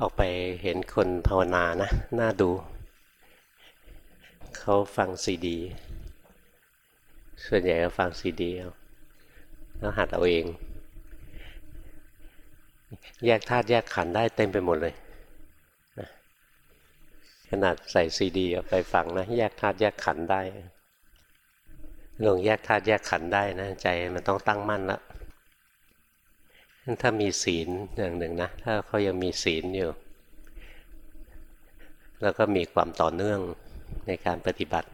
ออกไปเห็นคนภาวนานะน่าดู เขาฟังซีดี ส่วนใหญ่ก็ฟังซีดีเอาแล้วหัดเอาเอง แยกธาตุแยกขันได้เต็มไปหมดเลย ขนาดใส่ซีดีเอาไปฟังนะ แยกธาตุแยกขันได้ลงแยกธาตุแยกขันได้นะ ใจมันต้องตั้งมั่นละ ถ้ามีศีลอย่างหนึ่งนะ ถ้าเขายังมีศีลอยู่ แล้วก็มีความต่อเนื่องในการปฏิบัติ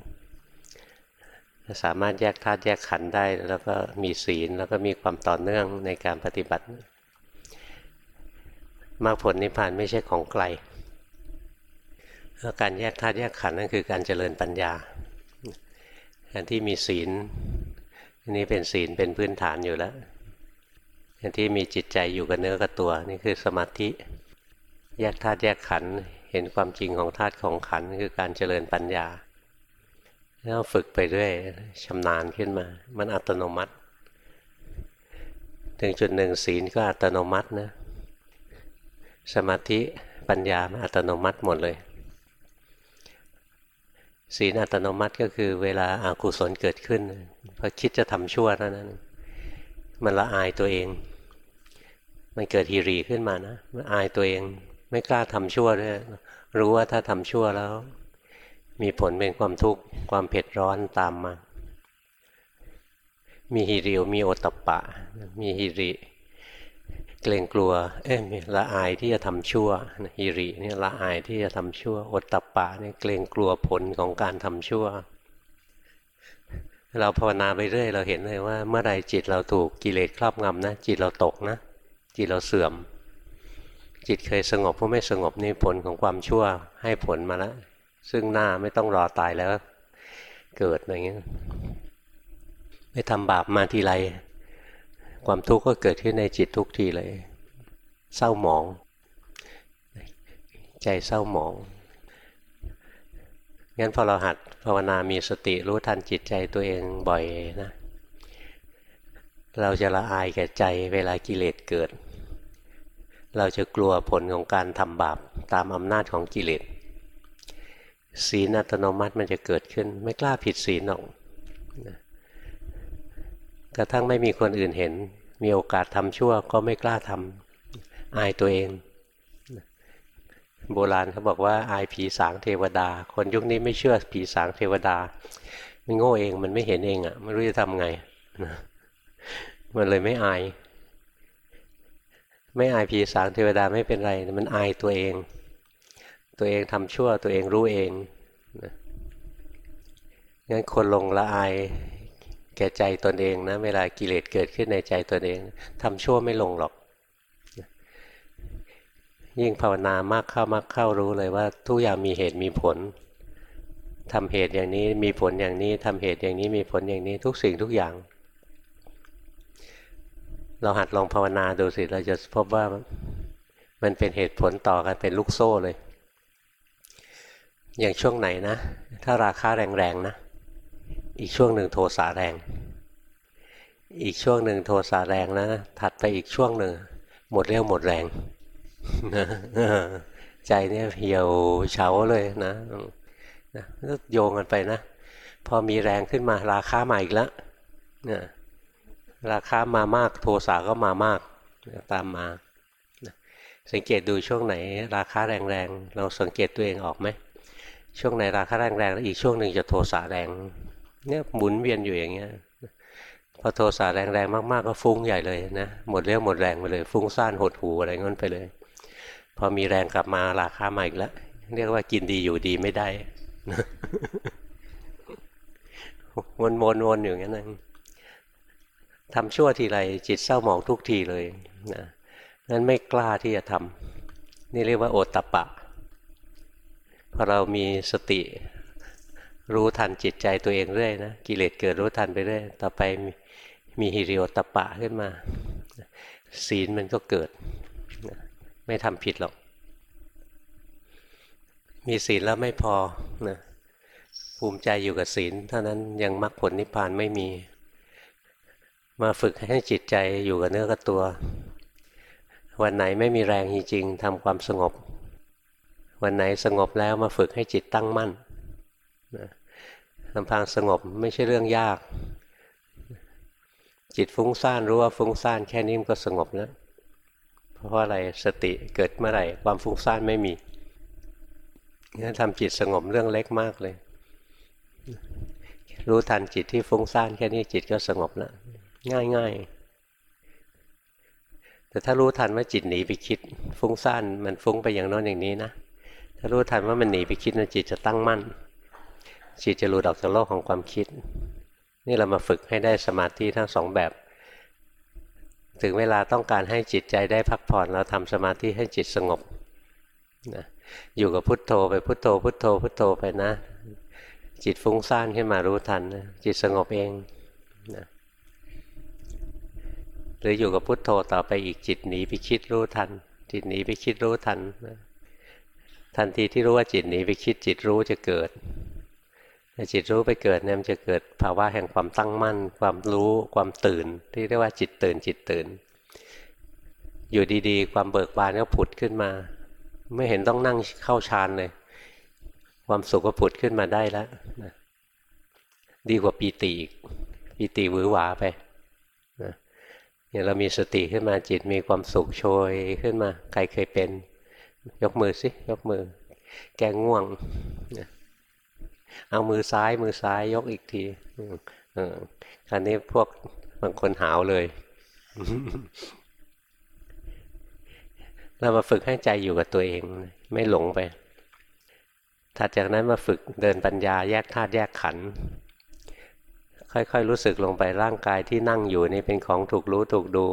สามารถแยกธาตุแยกขันธ์ได้ แล้วก็มีศีลแล้วก็มีความต่อเนื่องในการปฏิบัติมรรคผลนิพพานไม่ใช่ของไกลการแยกธาตุแยกขันธ์นั่นคือการเจริญปัญญาการที่มีศีลนี่เป็นศีลเป็นพื้นฐานอยู่แล้ว ที่มีจิตใจอยู่กับเนื้อกับตัวนี่คือสมาธิ แยกธาตุแยกขันธ์เห็นความจริงของธาตุของขันธ์คือการเจริญปัญญาแล้วฝึกไปเรื่อยชำนาญขึ้นมา มันอัตโนมัติ ถึงจุดหนึ่งศีลก็อัตโนมัตินะ สมาธิปัญญามันอัตโนมัติหมดเลย ศีลอัตโนมัติก็คือเวลาอากุศลเกิดขึ้นพอคิดจะทำชั่วเท่านั้น มันละอายตัวเอง มันเกิดฮีรีขึ้นมานะมันอายตัวเองไม่กล้าทำชั่วด้วยรู้ว่าถ้าทำชั่วแล้ว มีผลเป็นความทุกข์ความเผ็ดร้อนตามมา มีฮิริวมีโอตปะ มีฮิริ เกรงกลัว เอ๊ะละอายที่จะทำชั่วฮิรินี่ละอายที่จะทำชั่วโอตปะนี่เกรงกลัวผลของการทำชั่ว เราภาวนาไปเรื่อยเราเห็นเลยว่า เมื่อไรจิตเราถูกกิเลสครอบงำนะจิตเราตกนะ จิตเราเสื่อม จิตเคยสงบผู้ไม่สงบนี่ผลของความชั่วให้ผลมาแล้วซึ่งหน้าไม่ต้องรอตายแล้ว เกิดอะไรเงี้ยไม่ทำบาปมาทีไรความทุกข์ก็เกิดขึ้นในจิตทุกทีเลย เศร้าหมอง ใจเศร้าหมองงั้นพอเราหัดภาวนามีสติรู้ทันจิตใจตัวเองบ่อยนะ เราจะละอายแก่ใจเวลากิเลสเกิด เราจะกลัวผลของการทำบาปตามอำนาจของกิเลสศีลอัตโนมัติมันจะเกิดขึ้น ไม่กล้าผิดศีลหรอกกระทั่งไม่มีคนอื่นเห็น มีโอกาสทำชั่วก็ไม่กล้าทำอายตัวเอง โบราณเขาบอกว่า อายผีสางเทวดา คนยุคนี้ไม่เชื่อผีสางเทวดา มันโง่เองมันไม่เห็นเองอะ่ะไม่รู้จะทำไงมันเลยไม่อาย ไม่อายผีสางเทวดาไม่เป็นไร มันอายตัวเอง ตัวเองทำชั่วตัวเองรู้เองงั้นคนลงละอายแก่ใจตนเองนะเวลากิเลสเกิดขึ้นในใจตนเองทำชั่วไม่ลงหรอก ยิ่งภาวนามากเข้ามากเข้ารู้เลยว่า ทุกอย่างมีเหตุมีผลทำเหตุอย่างนี้มีผลอย่างนี้ทำเหตุอย่างนี้มีผลอย่างนี้ทุกสิ่งทุกอย่าง เราหัดลองภาวนาดูสิเราจะพบว่ามันเป็นเหตุผลต่อกันเป็นลูกโซ่เลย อย่างช่วงไหนนะ ถ้าราคาแรงๆนะ อีกช่วงหนึ่งโทสะแรง อีกช่วงหนึ่งโทสะแรงนะถัดไปอีกช่วงหนึ่ง หมดเรี่ยวหมดแรงใจเนี่ยเหี่ยวเฉาเลยนะนะโยงกันไปนะ พอมีแรงขึ้นมาราคาใหม่อีกแล้วนะ ราคามามาก โทสะก็มามากตามมาสังเกตดูช่วงไหน ราคาแรงๆ เราสังเกตตัวเองออกไหมช่วงไหนราคาแรงๆแล้วอีกช่วงหนึ่งจะโทสะแรงเนี่ยหมุนเวียนอยู่อย่างเงี้ยพอโทสะแรงๆมากๆก็ฟุ้งใหญ่เลยนะหมดเรี่ยวหมดแรงไปเลยฟุ้งซ่านหดหูอะไรเงี้ยไปเลย พอมีแรงกลับมาราคาใหม่อีกแล้วเรียกว่ากินดีอยู่ดีไม่ได้วนๆๆอยู่อย่างนั้น ทำชั่วทีไรจิตเศร้าหมองทุกทีเลยนะนั้นไม่กล้าที่จะทำนี่เรียกว่าโอตตะปะพอเรามีสติรู้ทันจิตใจตัวเองเรื่อยนะกิเลสเกิดรู้ทันไปเรื่อยต่อไปมีฮิริโอตปะขึ้นมา ศีลมันก็เกิด ไม่ทำผิดหรอก มีศีลแล้วไม่พอนะภูมิใจอยู่กับศีลเท่านั้นยังมรรคผลนิพพานไม่มี มาฝึกให้จิตใจอยู่กับเนื้อกับตัว วันไหนไม่มีแรงจริงๆทำความสงบ วันไหนสงบแล้วมาฝึกให้จิตตั้งมั่นลำพังสงบไม่ใช่เรื่องยาก จิตฟุ้งซ่านรู้ว่าฟุ้งซ่านแค่นี้มันก็สงบแล้ว เพราะว่าอะไรสติเกิดเมื่อไหร่ความฟุ้งซ่านไม่มีงั้นทำจิตสงบเรื่องเล็กมากเลย รู้ทันจิตที่ฟุ้งซ่านแค่นี้จิตก็สงบแล้ว ง่ายง่ายแต่ถ้ารู้ทันว่าจิตหนีไปคิด ฟุ้งซ่านมันฟุ้งไปอย่างน้นอย่างนี้นะถ้ารู้ทันว่ามันหนีไปคิดนะจิตจะตั้งมั่น จิตจะหลุดออกจากโลกของความคิด นี่เรามาฝึกให้ได้สมาธิทั้งสองแบบ ถึงเวลาต้องการให้จิตใจได้พักผ่อนเราทำสมาธิให้จิตสงบนะอยู่กับพุทโธไปพุทโธ พุทโธ พุทโธไปนะ จิตฟุ้งซ่านขึ้นมารู้ทันนะจิตสงบเองนะ หรืออยู่กับพุทโธต่อไปอีกจิตหนีไปคิดรู้ทัน จิตหนีไปคิดรู้ทัน ทันทีที่รู้ว่าจิตหนีไปคิดจิตรู้จะเกิดจิตรู้ไปเกิดเนี่ยมันจะเกิดภาวะแห่งความตั้งมั่น ความรู้ความตื่น ที่เรียกว่าจิตตื่นจิตตื่น อยู่ดีๆ ความเบิกบานก็ผุดขึ้นมา ไม่เห็นต้องนั่งเข้าฌานเลย ความสุขก็ผุดขึ้นมาได้แล้วดีกว่าปีติอีกปีติวือหวาไป อย่างเรามีสติขึ้นมาจิตมีความสุขโชยขึ้นมา ใครเคยเป็น ยกมือสิยกมือ แกง่วง เอามือซ้ายมือซ้ายยกอีกทีคราวนี้พวกบางคนหาวเลย เรามาฝึกให้ใจอยู่กับตัวเอง ไม่หลงไปถัดจากนั้นมาฝึกเดินปัญญาแยกธาตุแยกขันธ์ ค่อยๆ รู้สึกลงไปร่างกายที่นั่งอยู่นี่เป็นของถูกรู้ถูกดู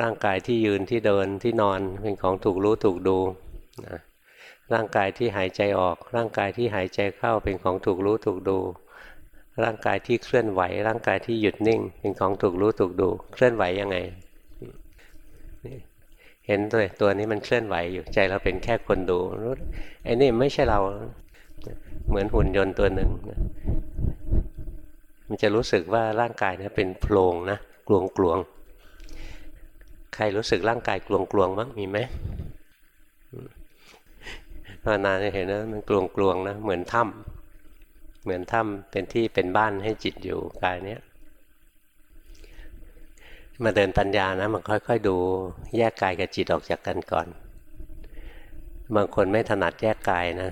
ร่างกายที่ยืนที่เดินที่นอนเป็นของถูกรู้ถูกดูนะร่างกายที่หายใจออก ร่างกายที่หายใจเข้าเป็นของถูกรู้ถูกดู ร่างกายที่เคลื่อนไหว ร่างกายที่หยุดนิ่ง เป็นของถูกรู้ถูกดู เคลื่อนไหวยังไง เห็นตัวตัวนี้มันเคลื่อนไหวอยู่ใจเราเป็นแค่คนดูรู้ไอ้นี่ไม่ใช่เราเหมือนหุ่นยนต์ตัวหนึ่ง มันจะรู้สึกว่าร่างกายเนี่ยเป็นโพรงนะกลวงกลวงใครรู้สึกร่างกายกลวงกลวงบ้างมีไหมภาวนาจะเห็นนะมันกลวงกลวงนะเหมือนถ้ำเหมือนถ้ำเป็นที่เป็นบ้านให้จิตอยู่กายเนี้ยมาเดินปัญญานะมันค่อย ๆ ดูแยกกายกับจิตออกจากกันก่อน บางคนไม่ถนัดแยกกายนะ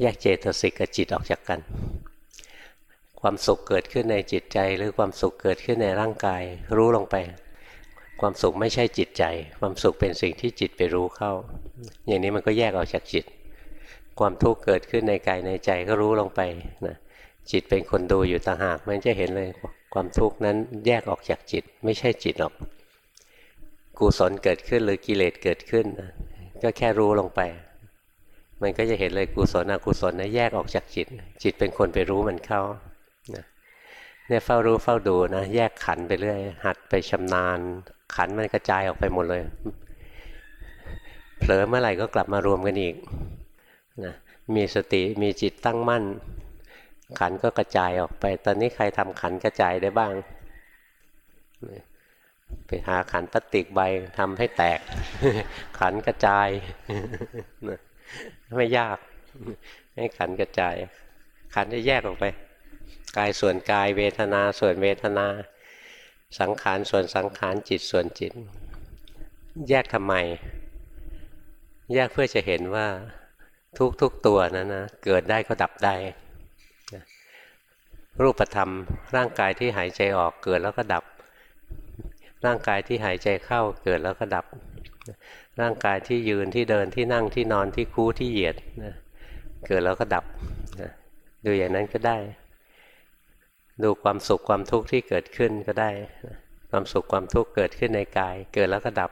แยกเจตสิกกับจิตออกจากกัน ความสุขเกิดขึ้นในจิตใจ หรือความสุขเกิดขึ้นในร่างกาย รู้ลงไป ความสุขไม่ใช่จิตใจ ความสุขเป็นสิ่งที่จิตไปรู้เข้า อย่างนี้มันก็แยกออกจากจิต ความทุกข์เกิดขึ้นในกายในใจก็รู้ลงไปนะจิตเป็นคนดูอยู่ต่างหากมันจะเห็นเลยความทุกข์นั้นแยกออกจากจิตไม่ใช่จิตหรอกกุศลเกิดขึ้นหรือกิเลสเกิดขึ้น ก็แค่รู้ลงไป มันก็จะเห็นเลยกุศลอกุศลนะแยกออกจากจิต จิตเป็นคนไปรู้มันเข้า เนี่ยเฝ้ารู้เฝ้าดูนะแยกขันไปเรื่อย หัดไปชำนาญ ขันมันกระจายออกไปหมดเลย เผลอเมื่อไหร่ก็กลับมารวมกันอีกนะมีสติมีจิตตั้งมั่น ขันก็กระจายออกไป ตอนนี้ใครทำขันกระจายได้บ้าง ไปหาขันพลาสติกใบทำให้แตก ขันกระจายไม่ยาก ให้ขันกระจาย ขันจะแยกออกไป กายส่วนกายเวทนาส่วนเวทนา สังขารส่วนสังขารจิตส่วนจิต แยกทำไม แยกเพื่อจะเห็นว่าทุกๆตัวนั้นนะเกิดได้ก็ดับได้ รูปธรรม ร่างกายที่หายใจออกเกิดแล้วก็ดับ ร่างกายที่หายใจเข้าเกิดแล้วก็ดับ ร่างกายที่ยืนที่เดินที่นั่งที่นอนที่คูที่เหยียดเกิดแล้วก็ดับดูอย่างนั้นก็ได้ ดูความสุขความทุกข์ที่เกิดขึ้นก็ได้ ความสุขความทุกข์เกิดขึ้นในกาย เกิดแล้วก็ดับ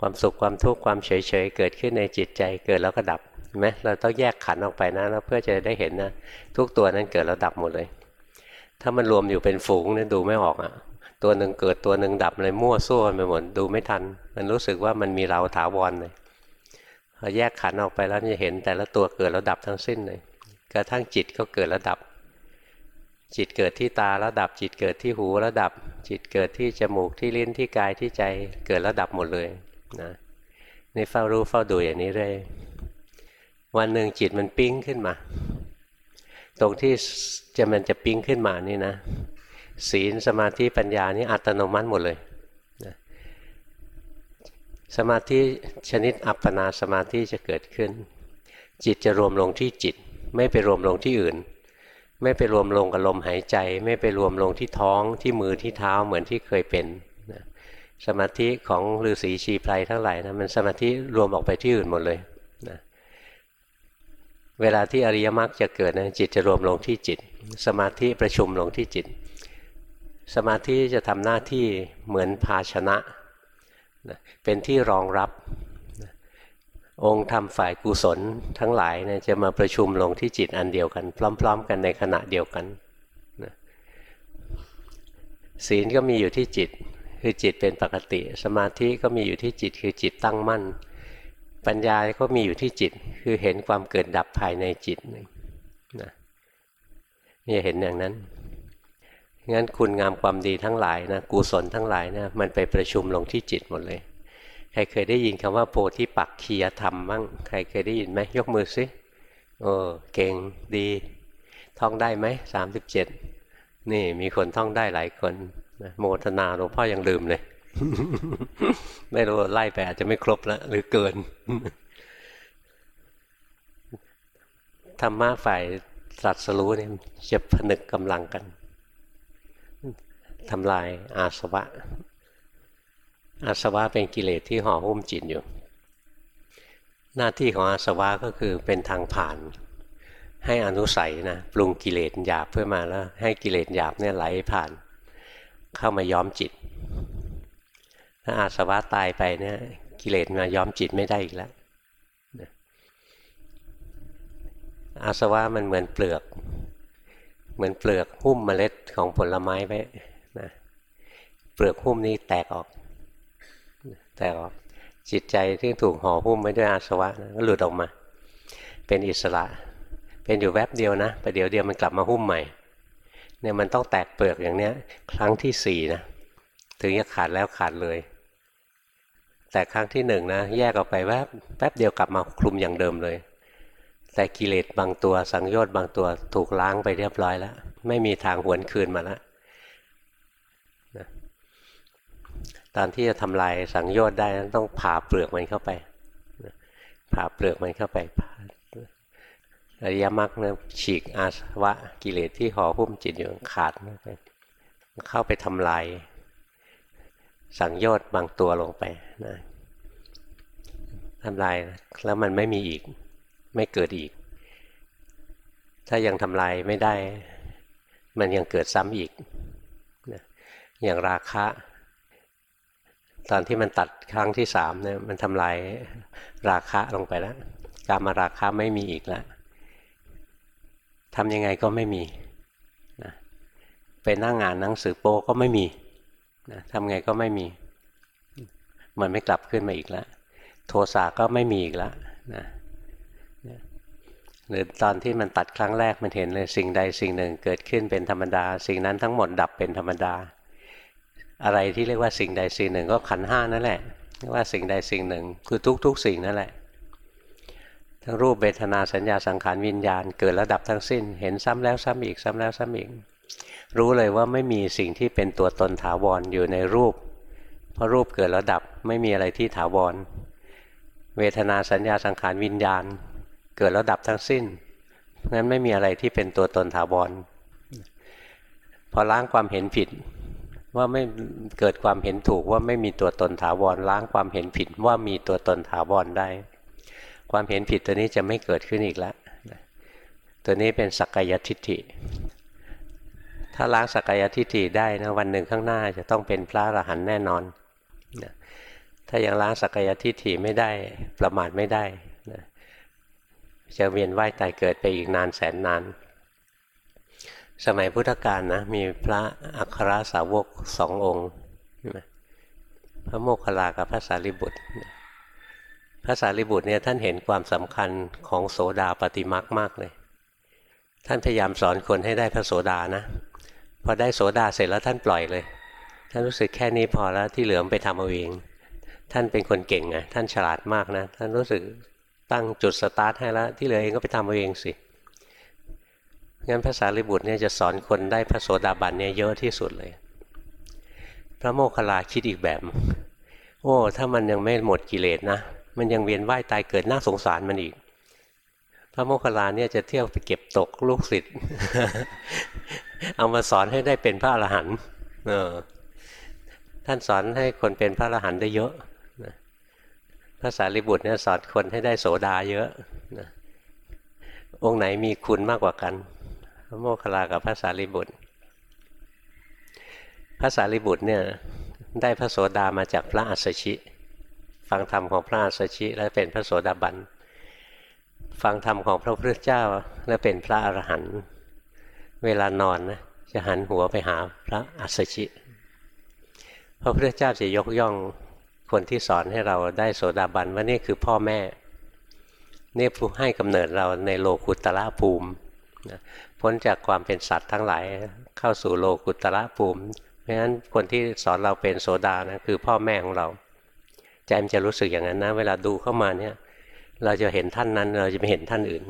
ความสุขความทุกข์ความเฉยเฉยเกิดขึ้นในจิตใจ เกิดแล้วก็ดับเห็นไหมเราต้องแยกขันออกไปนะแล้วเพื่อจะได้เห็นนะ ทุกตัวนั้นเกิดแล้วดับหมดเลย ถ้ามันรวมอยู่เป็นฝูงเนี่ยดูไม่ออกอะ ตัวหนึ่งเกิดตัวหนึ่งดับเลยมั่วซั่วไปหมดดูไม่ทัน มันรู้สึกว่ามันมีเราถาวรเลยพอแยกขันออกไปแล้วจะเห็นแต่ละตัวเกิดแล้วดับทั้งสิ้นเลยกระทั่งจิตก็เกิดแล้วดับ จิตเกิดที่ตาแล้วดับจิตเกิดที่หูแล้วดับ จิตเกิดที่จมูกที่ลิ้นที่กายที่ใจเกิดแล้วดับหมดเลยนะนี่เฝ้ารู้เฝ้าดูอย่างนี้เรื่อยวันหนึ่งจิตมันปิ้งขึ้นมา ตรงที่จะมันจะปิ้งขึ้นมานี่นะศีลสมาธิปัญญานี่อัตโนมัติหมดเลยนะสมาธิชนิดอัปปนาสมาธิจะเกิดขึ้น จิตจะรวมลงที่จิต ไม่ไปรวมลงที่อื่น ไม่ไปรวมลงกับลมหายใจ ไม่ไปรวมลงที่ท้องที่มือที่เท้าเหมือนที่เคยเป็นนะสมาธิของฤาษีชีไพรทั้งหลายนะมันสมาธิรวมออกไปที่อื่นหมดเลยนะเวลาที่อริยมรรคจะเกิดนะจิตจะรวมลงที่จิต สมาธิประชุมลงที่จิต สมาธิจะทำหน้าที่เหมือนภาชนะนะเป็นที่รองรับ องค์ธรรมฝ่ายกุศลทั้งหลายเนะจะมาประชุมลงที่จิตอันเดียวกัน พร้อม ๆ กันในขณะเดียวกันนะศีลก็มีอยู่ที่จิตคือจิตเป็นปกติ สมาธิก็มีอยู่ที่จิตคือจิตตั้งมั่น ปัญญาก็มีอยู่ที่จิตคือเห็นความเกิดดับภายในจิตนะนี่เห็นอย่างนั้นงั้นคุณงามความดีทั้งหลายนะกุศลทั้งหลายนะมันไปประชุมลงที่จิตหมดเลย ใครเคยได้ยินคำว่าโพธิปักคียธรรมบ้างใครเคยได้ยินไหมยกมือสิโอ้เก่งดีท่องได้ไหมสามสิบเจ็ดนี่มีคนท่องได้หลายคนนะโมทนาหลวงพ่อยังลืมเลย ไม่รู้ไล่ไปอาจจะไม่ครบแล้วหรือเกินธรรมะฝ่ายตรัสรู้เนี่ยจะผนึกกำลังกันทำลายอาสวะ อาสวะเป็นกิเลสที่ห่อหุ้มจิตอยู่ หน้าที่ของอาสวะก็คือเป็นทางผ่าน ให้อนุสัยนะปรุงกิเลสหยาบเพื่อมาแล้ว ให้กิเลสหยาบเนี่ยไหลผ่าน เข้ามาย้อมจิต ถ้าอาสวะตายไปเนี่ยกิเลสมาย้อมจิตไม่ได้อีกแล้วอาสวะมันเหมือนเปลือก เหมือนเปลือกหุ้มเมล็ดของผลไม้ไว้นะเปลือกหุ้มนี้แตกออก แตกออกจิตใจที่ถูกห่อหุ้มไว้ด้วยอาสวะนะก็หลุดออกมา เป็นอิสระ เป็นอยู่แวบเดียวนะประเดี๋ยวเดียวมันกลับมาหุ้มใหม่เนี่ยมันต้องแตกเปลือกอย่างเนี้ย ครั้งที่สี่นะถึงจะขาดแล้วขาดเลย แต่ครั้งที่หนึ่งนะแยกออกไปแวบแป๊บเดียวกลับมาคลุมอย่างเดิมเลย แต่กิเลสบางตัวสังโยชน์บางตัวถูกล้างไปเรียบร้อยแล้ว ไม่มีทางหวนคืนมาแล้ว ตอนที่จะทำลายสังโยชน์ได้ต้องผ่าเปลือกมันเข้าไปผ่าเปลือกมันเข้าไปอริยมรรคเนี่ยฉีกอาสวะกิเลสที่ห่อหุ้มจิตอยู่ขาดเข้าไปทำลายสังโยชน์บางตัวลงไปนะทำลายแล้วมันไม่มีอีก ไม่เกิดอีก ถ้ายังทำลายไม่ได้ มันยังเกิดซ้ำอีกนะอย่างราคะ ตอนที่มันตัดครั้งที่สามเนี่ยมันทำลายราคะลงไปแล้วการมาราคะไม่มีอีกแล้วทำยังไงก็ไม่มีนะไปนั่งงานหนังสือโป้ก็ไม่มีนะทำไงก็ไม่มี มันไม่กลับขึ้นมาอีกแล้วโทสะก็ไม่มีอีกแล้วนะหรือตอนที่มันตัดครั้งแรกมันเห็นเลยสิ่งใดสิ่งหนึ่งเกิดขึ้นเป็นธรรมดา สิ่งนั้นทั้งหมดดับเป็นธรรมดา อะไรที่เรียกว่าสิ่งใดสิ่งหนึ่งก็ขันห้านั่นแหละเรียกว่าสิ่งใดสิ่งหนึ่ง คือทุกๆสิ่งนั่นแหละ ทั้งรูปเบทนาสัญญาสังขารวิญญาณเกิดระดับทั้งสิ้น เห็นซ้ำแล้วซ้ำอีกซ้ำแล้วซ้ำอีก รู้เลยว่าไม่มีสิ่งที่เป็นตัวตนถาวรออยู่ในรูป เพราะรูปเกิดระดับไม่มีอะไรที่ถาวร เวทนาสัญญาสังขารวิญญาณ เกิดระดับทั้งสิ้นนั้นไม่มีอะไรที่เป็นตัวตนถาวรพอล้างความเห็นผิด ว่าไม่เกิดความเห็นถูกว่าไม่มีตัวตนถาวรล้างความเห็นผิดว่ามีตัวตนถาวรได้ ความเห็นผิดตัวนี้จะไม่เกิดขึ้นอีกแล้วตัวนี้เป็นสักกายทิฏฐิ ถ้าล้างสักกายทิฏฐิได้นะวันหนึ่งข้างหน้าจะต้องเป็นพระอรหันต์แน่นอนถ้ายังล้างสักกายทิฏฐิไม่ได้ประมาทไม่ได้จะเวียนว่ายตายเกิดไปอีกนานแสนนาน สมัยพุทธกาลนะมีพระอัครสาวกสององค์พระโมคคัลลากับพระสารีบุตร พระสารีบุตรเนี่ยท่านเห็นความสำคัญของโสดาปฏิมักมากเลย ท่านพยายามสอนคนให้ได้พระโสดานะพอได้โสดาเสร็จแล้วท่านปล่อยเลย ท่านรู้สึกแค่นี้พอแล้วที่เหลือไปทำเอาเองท่านเป็นคนเก่งไงท่านฉลาดมากนะ ท่านรู้สึกตั้งจุดสตาร์ทให้แล้วที่เหลือเองก็ไปทำเอาเองสิ งั้นภาษาลิบุตรเนี่ยจะสอนคนได้พระโสดาบันเนี่ยเยอะที่สุดเลย พระโมคคัลลาคิดอีกแบบ โอ้ ถ้ามันยังไม่หมดกิเลสนะ มันยังเวียนว่ายตายเกิดน่าสงสารมันอีก พระโมคคัลลาเนี่ยจะเที่ยวไปเก็บตกลูกศิษย์ เอามาสอนให้ได้เป็นพระอรหันต์ท่านสอนให้คนเป็นพระอรหันต์ได้เยอะภาษาลิบุตรเนี่ยสอนคนให้ได้โสดาเยอะองค์ไหนมีคุณมากกว่ากัน ระโมคคัลลากับพระสารีบุตร พระสารีบุตรเนี่ยได้พระโสดามาจากพระอัสสชิ ฟังธรรมของพระอัสสชิแล้วเป็นพระโสดาบัน ฟังธรรมของพระพุทธเจ้าแล้วเป็นพระอรหันต์เวลานอนนะจะหันหัวไปหาพระอัสสชิ พระพุทธเจ้าจะยกย่องคนที่สอนให้เราได้โสดาบันว่านี่คือพ่อแม่นี่ผู้ให้กำเนิดเราในโลกุตละภูมิ พ้นจากความเป็นสัตว์ทั้งหลายเข้าสู่โลกุตระภูมิเพราะฉะนั้นคนที่สอนเราเป็นโสดานะคือพ่อแม่ของเราใจมันจะรู้สึกอย่างนั้นนะ เวลาดูเข้ามาเนี่ย เราจะเห็นท่านนั้น เราจะไม่เห็นท่านอื่น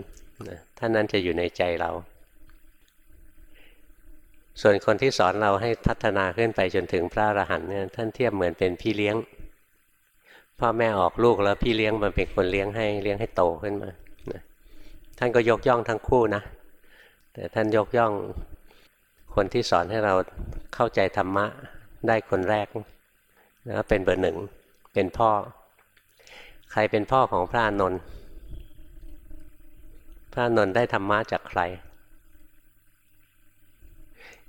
ท่านนั้นจะอยู่ในใจเรา ส่วนคนที่สอนเราให้พัฒนาขึ้นไปจนถึงพระอรหันต์เนี่ยท่านเทียบเหมือนเป็นพี่เลี้ยงพ่อแม่ออกลูกแล้วพี่เลี้ยงมันเป็นคนเลี้ยงให้เลี้ยงให้โตขึ้นมาท่านก็ยกย่องทั้งคู่นะ แต่ท่านยกย่องคนที่สอนให้เราเข้าใจธรรมะได้คนแรกนะเป็นเบอร์หนึ่งเป็นพ่อ ใครเป็นพ่อของพระนนท์พระนนท์ได้ธรรมะจากใคร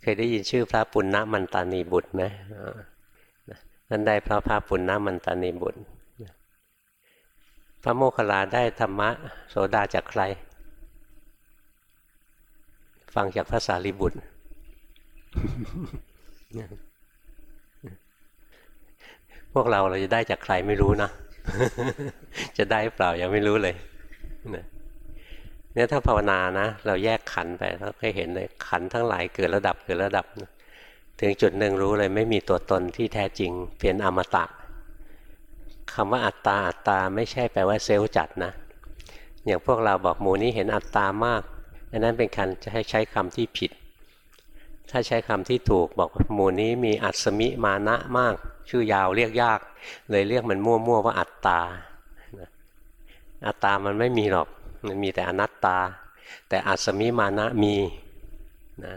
เคยได้ยินชื่อพระปุณณมันตานีบุตรไหมนั่นได้พระพระปุณณมันตานีบุตร พระโมคคัลลาได้ธรรมะโสดาจากใคร ฟังจากภาษาลิบุตรพวกเราเราจะได้จากใครไม่รู้นะ จะได้เปล่ายังไม่รู้เลยเนี่ยถ้าภาวนานะ เราแยกขันไปเราก็เห็นเลยขันทั้งหลายเกิดระดับเกิดระดับ ถึงจุดหนึ่งรู้เลย ไม่มีตัวตนที่แท้จริง เป็นอมตะคำว่าอัตตาอัตตาไม่ใช่แปลว่าเซลล์จัดนะ อย่างพวกเราบอกหมูนี้เห็นอัตตามาก อันนั้นเป็นการจะให้ใช้คำที่ผิด ถ้าใช้คำที่ถูกบอกหมู่นี้มีอัศมิมานะมาก ชื่อยาวเรียกยาก เลยเรียกมันมั่วๆว่าอัตตาอัตตามันไม่มีหรอกมันมีแต่อนัตตา แต่อัศมิมานะมีนะ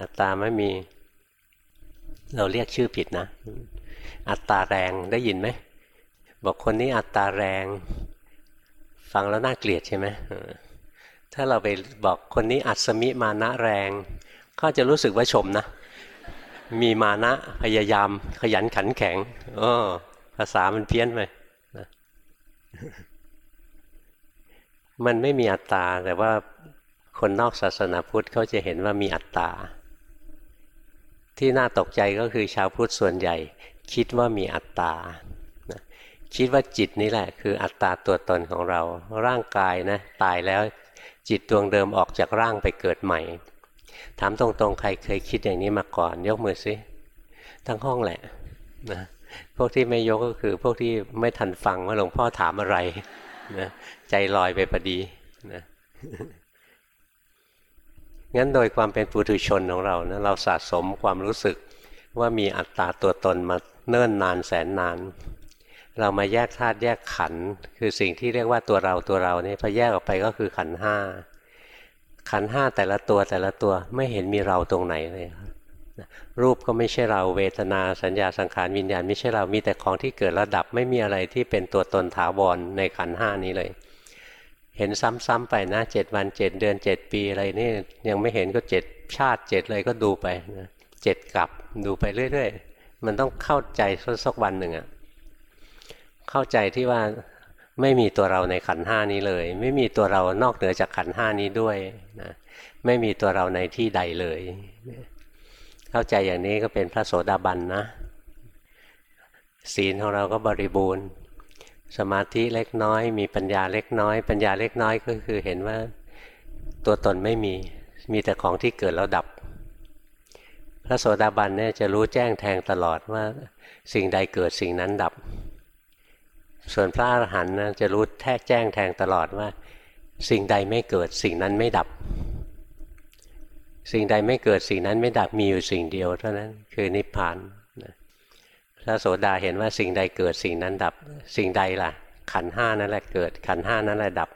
อัตตาไม่มี เราเรียกชื่อผิดนะ อัตตาแรงได้ยินไหมบอกคนนี้อัตตาแรง ฟังแล้วน่าเกลียดใช่ไหม ถ้าเราไปบอกคนนี้อัศมิมานะแรงก็จะรู้สึกว่าชมนะ มีมานะพยายามขยันขันแข็งออภาษามันเพี้ยนไปนะมันไม่มีอัตตา แต่ว่าคนนอกศาสนาพุทธเขาจะเห็นว่ามีอัตตา ที่น่าตกใจก็คือชาวพุทธส่วนใหญ่ คิดว่ามีอัตตาคิดว่าจิตนี่แหละ คืออัตตาตัวตนของเรา ร่างกายนะตายแล้ว จิตดวงเดิมออกจากร่างไปเกิดใหม่ ถามตรงๆ ใครเคยคิดอย่างนี้มาก่อน ยกมือสิทั้งห้องแหละนะพวกที่ไม่ยกก็คือพวกที่ไม่ทันฟังว่าหลวงพ่อถามอะไรนะใจลอยไปพอดีนะงั้นโดยความเป็นปุถุชนของเรานะเราสะสมความรู้สึกว่ามีอัตตาตัวตนมาเนิ่นนานแสนนาน เรามาแยกธาตุแยกขันคือสิ่งที่เรียกว่าตัวเราตัวเรานี่พอแยกออกไปก็คือขันห้าขันห้าแต่ละตัวแต่ละตัวไม่เห็นมีเราตรงไหนเลยรูปก็ไม่ใช่เราเวทนาสัญญาสังขารวิญญาณไม่ใช่เรามีแต่ของที่เกิดระดับไม่มีอะไรที่เป็นตัวตนถาวรในขันห้านี้เลย เห็นซ้ำๆไปนะเจ็ดวันเจ็ดเดือนเจ็ดปีอะไรนี่ยังไม่เห็นก็เจ็ดชาติเจ็ดเลยก็ดูไปเจ็ดกลับดูไปเรื่อย ๆ มันต้องเข้าใจสักวันหนึ่งอะ เข้าใจที่ว่าไม่มีตัวเราในขันห้านี้เลย ไม่มีตัวเรานอกเหนือจากขันห้านี้ด้วยนะไม่มีตัวเราในที่ใดเลย เข้าใจอย่างนี้ก็เป็นพระโสดาบันนะ ศีลของเราก็บริบูรณ์ สมาธิเล็กน้อย มีปัญญาเล็กน้อย ปัญญาเล็กน้อยก็คือเห็นว่าตัวตนไม่มีมีแต่ของที่เกิดแล้วดับ พระโสดาบันเนี่ยจะรู้แจ้งแทงตลอดว่าสิ่งใดเกิดสิ่งนั้นดับ ส่วนพระอรหันต์นะจะรู้แท้แจ้งแทงตลอดว่า สิ่งใดไม่เกิดสิ่งนั้นไม่ดับ สิ่งใดไม่เกิดสิ่งนั้นไม่ดับมีอยู่สิ่งเดียวเท่านั้นคือนิพพานพระโสดาเห็นว่าสิ่งใดเกิดสิ่งนั้นดับ สิ่งใดล่ะ ขันห้านั่นแหละเกิด ขันห้านั่นแหละดับ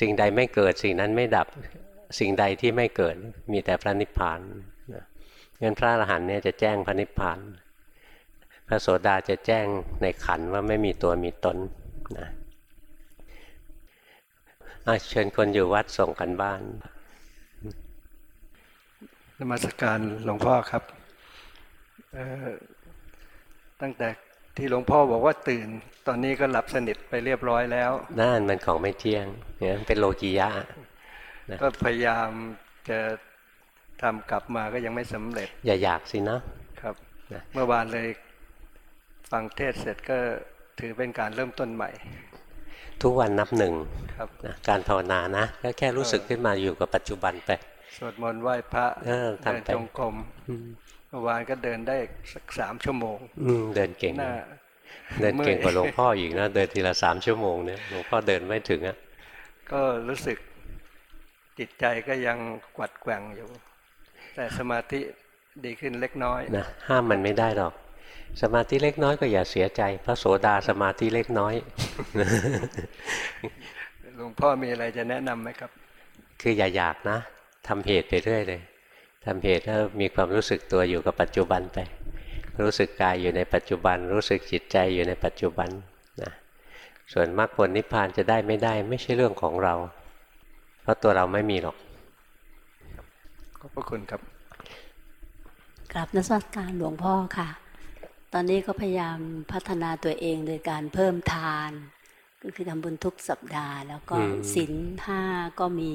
สิ่งใดไม่เกิดสิ่งนั้นไม่ดับสิ่งใดที่ไม่เกิดมีแต่พระนิพพานงั้นพระอรหันต์เนี่ยจะแจ้งพระนิพพานพ ระโสดาจะแจ้งในขันธ์ว่าไม่มีตัวมีตนนะอะเชิญคนอยู่วัดส่งกันบ้านนมัสการหลวงพ่อครับเอ่อตั้งแต่ที่หลวงพ่อบอกว่าตื่น ตอนนี้ก็หลับสนิทไปเรียบร้อยแล้วนั่นมันของไม่เที่ยงเนี่ยมันเป็นโลกียะนะก็พยายามจะทำกลับมาก็ยังไม่สำเร็จ อย่าอยากสินะครับนะเมื่อวานเลย ฟังเทศน์เสร็จก็ถือเป็นการเริ่มต้นใหม่ ทุกวันนับหนึ่งครับนะการภาวนานะก็แค่รู้สึกขึ้นมาอยู่กับปัจจุบันไปสวดมนต์ไหว้พระเออเดินทำไปจงกรมอืมเมื่อวานก็เดินได้สักสามชั่วโมง อืมเดินเก่งหน้าเดินเก่งเมื่อยกว่าหลวงพ่ออีกนะเดินทีละสามชั่วโมงเนี่ยหลวงพ่อเดินไม่ถึงอะก็รู้สึกจิตใจก็ยังกวัดแกว่งอยู่ แต่สมาธิดีขึ้นเล็กน้อยนะห้ามมันไม่ได้หรอก สมาธิเล็กน้อยก็อย่าเสียใจ พระโสดาสมาธิเล็กน้อยหลวงพ่อมีอะไรจะแนะนำไหมครับ คืออย่าอยากนะทำเหตุไปเรื่อยเลยทำเหตุแล้วมีความรู้สึกตัวอยู่กับปัจจุบันไป รู้สึกกายอยู่ในปัจจุบัน รู้สึกจิตใจอยู่ในปัจจุบันนะส่วนมรรคผลนิพพานจะได้ไม่ได้ ไม่ใช่เรื่องของเรา เพราะตัวเราไม่มีหรอกขอบพระคุณครับกราบนมัสการหลวงพ่อค่ะ ตอนนี้ก็พยายามพัฒนาตัวเองโดยการเพิ่มทาน ก็คือทำบุญทุกสัปดาห์ แล้วก็อืมศีลห้าก็มี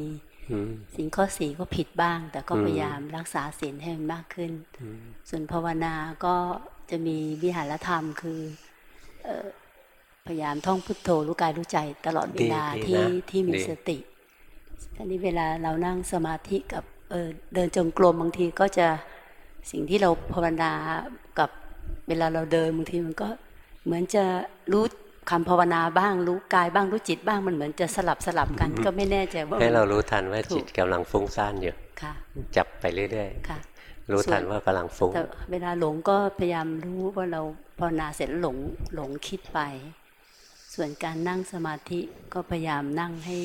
อืมศีลข้อสี่ก็ผิดบ้าง แต่ก็อืมพยายามรักษาศีลให้มันมากขึ้นอืมส่วนภาวนาก็จะมีวิหารธรรมคือเอ่อพยายามท่องพุทโธรู้กายรู้ใจตลอดเวลาดีที่นะที่มีดีสติทีนี้เวลาเรานั่งสมาธิกับเออเดินจงกรมบางทีก็จะสิ่งที่เราภาวนากับ เวลาเราเดินบางทีมันก็เหมือนจะรู้คำภาวนาบ้างรู้กายบ้างรู้จิตบ้างมันเหมือนจะสลับสลับกันก็ไม่แน่ใจว่าให้เรารู้ทันว่าถูกจิตกำลังฟุ้งซ่านอยู่ค่ะ จับไปเรื่อยค่ะๆรู้ทันว่ากำลังฟุ้งแต่เวลาหลงก็พยายามรู้ว่าเราภาวนาเสร็จแล้วหลงหลงคิดไป ส่วนการนั่งสมาธิก็พยายามนั่งให้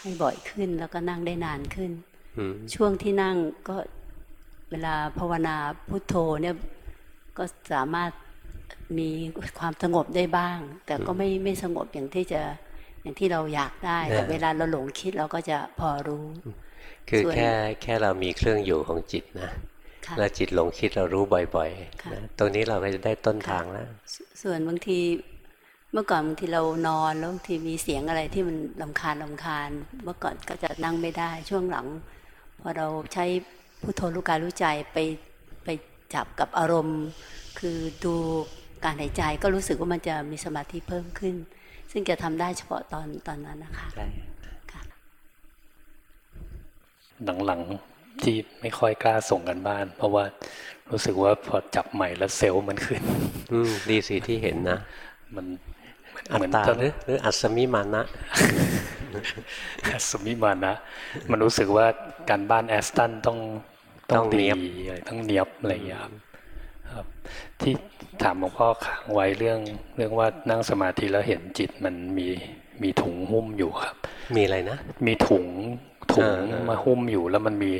ให้บ่อยขึ้นแล้วก็นั่งได้นานขึ้นอืมช่วงที่นั่งก็เวลาภาวนาพุทโธเนี่ย ก็สามารถมีความสงบได้บ้าง แต่ก็ไม่ไม่สงบอย่างที่จะอย่างที่เราอยากได้ แต่เวลาเราหลงคิดเราก็จะพอรู้ คือส่วนแค่แค่เรามีเครื่องอยู่ของจิตนะค่ะแล้วจิตหลงคิดเรารู้บ่อยค่ะๆนะตรงนี้เราก็จะได้ต้นทางแล้วสส่วนบางทีเมื่อก่อนบางทีเรานอนแล้วบางทีมีเสียงอะไรที่มันลำคาญลำคาญ เมื่อก่อนก็จะนั่งไม่ได้ช่วงหลัง พอเราใช้พุทโธรู้กายรู้ใจไปไป จับกับอารมณ์ คือดูการหายใจก็รู้สึกว่ามันจะมีสมาธิเพิ่มขึ้น ซึ่งจะทำได้เฉพาะตอนตอนนั้นนะคะใช่ค่ะหลังๆที่ไม่ค่อยกล้าส่งกันบ้าน เพราะว่ารู้สึกว่าพอจับใหม่แล้วเซลล์มันขึ้นอืมดีสิที่เห็นนะ มันเหมือนอัตเหมือนตาตอนหรือหรืออัศมิมานะสมิมานะ มันรู้สึกว่าการบ้านแอสตันต้อง ต้องเนียบดีอะไรต้องเนียบอะไรอย่างเงี้ยครับครับ ที่ถามหลวงพ่อค้างไว้เรื่อง เรื่องว่านั่งสมาธิแล้วเห็นจิตมันมีมีถุงหุ้มอยู่ครับ มีอะไรนะ มีถุงถุงเออเออมาหุ้มอยู่แล้วมันมี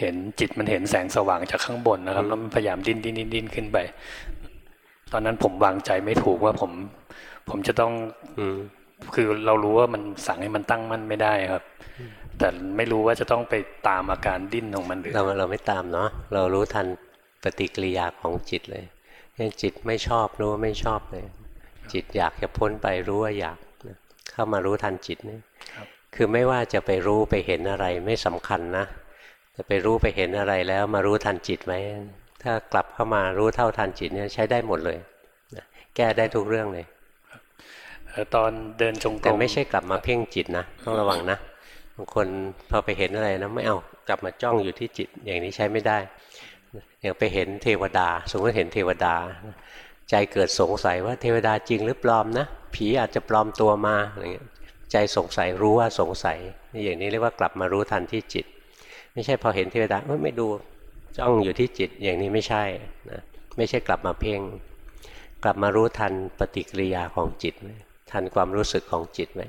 เห็นจิตมันเห็นแสงสว่างจากข้างบนนะครับอืมแล้วมันพยายามดิ้นดิ้นดิ้นดิ้นขึ้นไป ตอนนั้นผมวางใจไม่ถูกว่าผม ผมจะต้องอืมคือเรารู้ว่ามันสั่งให้มันตั้งมั่นไม่ได้ครับ แต่ไม่รู้ว่าจะต้องไปตามอาการดิ้นของมันหรือเราเราไม่ตามเนาะเรารู้ทันปฏิกิริยาของจิตเลยเนี่ยจิตไม่ชอบรู้ว่าไม่ชอบเลย จิตอยากจะพ้นไปรู้ว่าอยากนะเข้ามารู้ทันจิตนี่ครับคือไม่ว่าจะไปรู้ไปเห็นอะไรไม่สำคัญนะจะไปรู้ไปเห็นอะไรแล้วมารู้ทันจิตไหมถ้ากลับเข้ามารู้เท่าทันจิตเนี่ยใช้ได้หมดเลยนะแก้ได้ทุกเรื่องเลยเอ่อตอนเดินจงกรแต่มไม่ใช่กลับมาเพ่งจิตนะต้องระวังนะ บางคนพอไปเห็นอะไรนะไม่เอากลับมาจ้องอยู่ที่จิตอย่างนี้ใช้ไม่ได้ อย่างไปเห็นเทวดา สมมติเห็นเทวดา ใจเกิดสงสัยว่าเทวดาจริงหรือปลอมนะผีอาจจะปลอมตัวมาอะไรเงี้ยใจสงสัยรู้ว่าสงสัยนี่อย่างนี้เรียกว่ากลับมารู้ทันที่จิต ไม่ใช่พอเห็นเทวดาไม่ดูจ้องอยู่ที่จิตอย่างนี้ไม่ใช่นะไม่ใช่กลับมาเพ่ง กลับมารู้ทันปฏิกิริยาของจิต ทันความรู้สึกของจิตไหม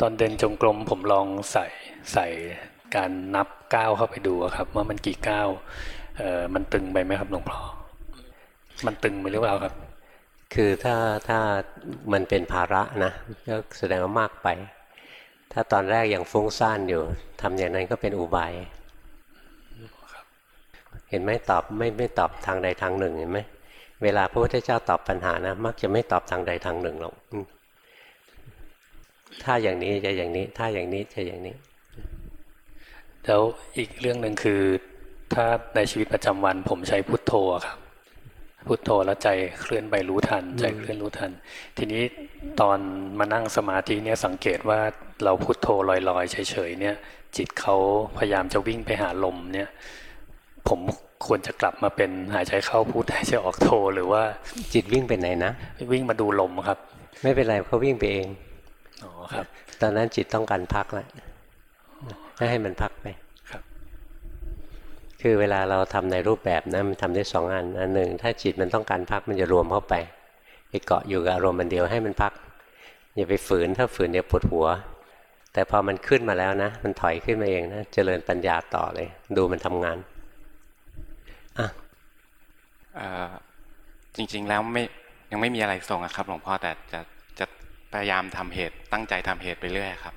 ตอนเดินจงกรมผมลองใส่ใส่การนับก้าวเข้าไปดูครับว่ามันกี่ก้าวเออมันตึงไปไหมครับหลวงพ่อมันตึงไปหรือเปล่าครับ คือถ้าถ้ามันเป็นภาระนะก็แสดงว่ามากไป ถ้าตอนแรกยังฟุ้งซ่านอยู่ทำอย่างนั้นก็เป็นอุบายเห็นไหมตอบไม่ไม่ตอบทางใดทางหนึ่งเห็นไหมเวลาพระพุทธเจ้าตอบปัญหานะ มักจะไม่ตอบทางใดทางหนึ่งหรอก ถ้าอย่างนี้จะอย่างนี้ ถ้าอย่างนี้จะอย่างนี้ แล้วอีกเรื่องหนึ่งคือ ถ้าในชีวิตประจำวัน ผมใช้พุทโธอะครับพุทโธแล้วใจเคลื่อนไปรู้ทัน ใจเคลื่อนรู้ทัน ทีนี้ตอนมานั่งสมาธิเนี่ยสังเกตว่าเราพุทโธลอยๆเฉยๆเนี่ย จิตเขาพยายามจะวิ่งไปหาลมเนี่ย ผมควรจะกลับมาเป็นหายใจเข้าพุทหายใจออกโธหรือว่าจิตวิ่งไปไหนนะ วิ่งมาดูลมครับ ไม่เป็นไรเขาวิ่งไปเอง อ๋อครับ ตอนนั้นจิตต้องการพักแล้วให้ให้มันพักไปครับ คือเวลาเราทำในรูปแบบนะมันทำได้สองอันอันหนึ่งถ้าจิตมันต้องการพักมันจะรวมเข้าไปไปเกาะอยู่กับอารมณ์มันเดียวให้มันพักอย่าไปฝืนถ้าฝืนเดี๋ยวปวดหัว แต่พอมันขึ้นมาแล้วนะ มันถอยขึ้นมาเองนะเจริญปัญญาต่อเลย ดูมันทำงานอะเอ่อจริง ๆแล้วไม่ยังไม่มีอะไรส่งอะครับ หลวงพ่อแต่จะจะ พยายามทำเหตุตั้งใจทำเหตุไปเรื่อยครับ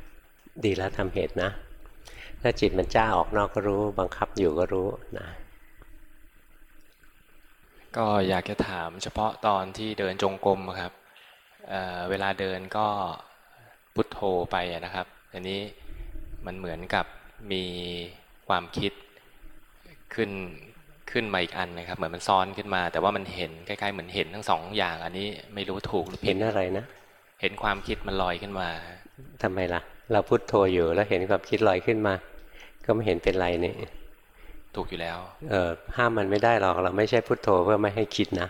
ดีแล้วทำเหตุนะ ถ้าจิตมันจ้าออกนอกก็รู้ บังคับอยู่ก็รู้นะ ก็อยากจะถามเฉพาะตอนที่เดินจงกรมอะครับเอ่อเวลาเดินก็พุทโธไปอะนะครับอันนี้มันเหมือนกับมีความคิดขึ้นขึ้นมาอีกอันนะครับ เหมือนมันซ้อนขึ้นมา แต่ว่ามันเห็นใกล้ๆเหมือนเห็นทั้งสองอย่าง อันนี้ไม่รู้ถูกหรือผิเห็ดนอะไรนะ เห็นความคิดมันลอยขึ้นมาทำไมล่ะ เราพุโทโธอยู่แล้วเห็นความคิดลอยขึ้นมา ก็ไม่เห็นเป็นไรนี่ถูกอยู่แล้ว เออห้ามมันไม่ได้หรอก เราไม่ใช่พุโทโธเพื่อไม่ให้คิดนะ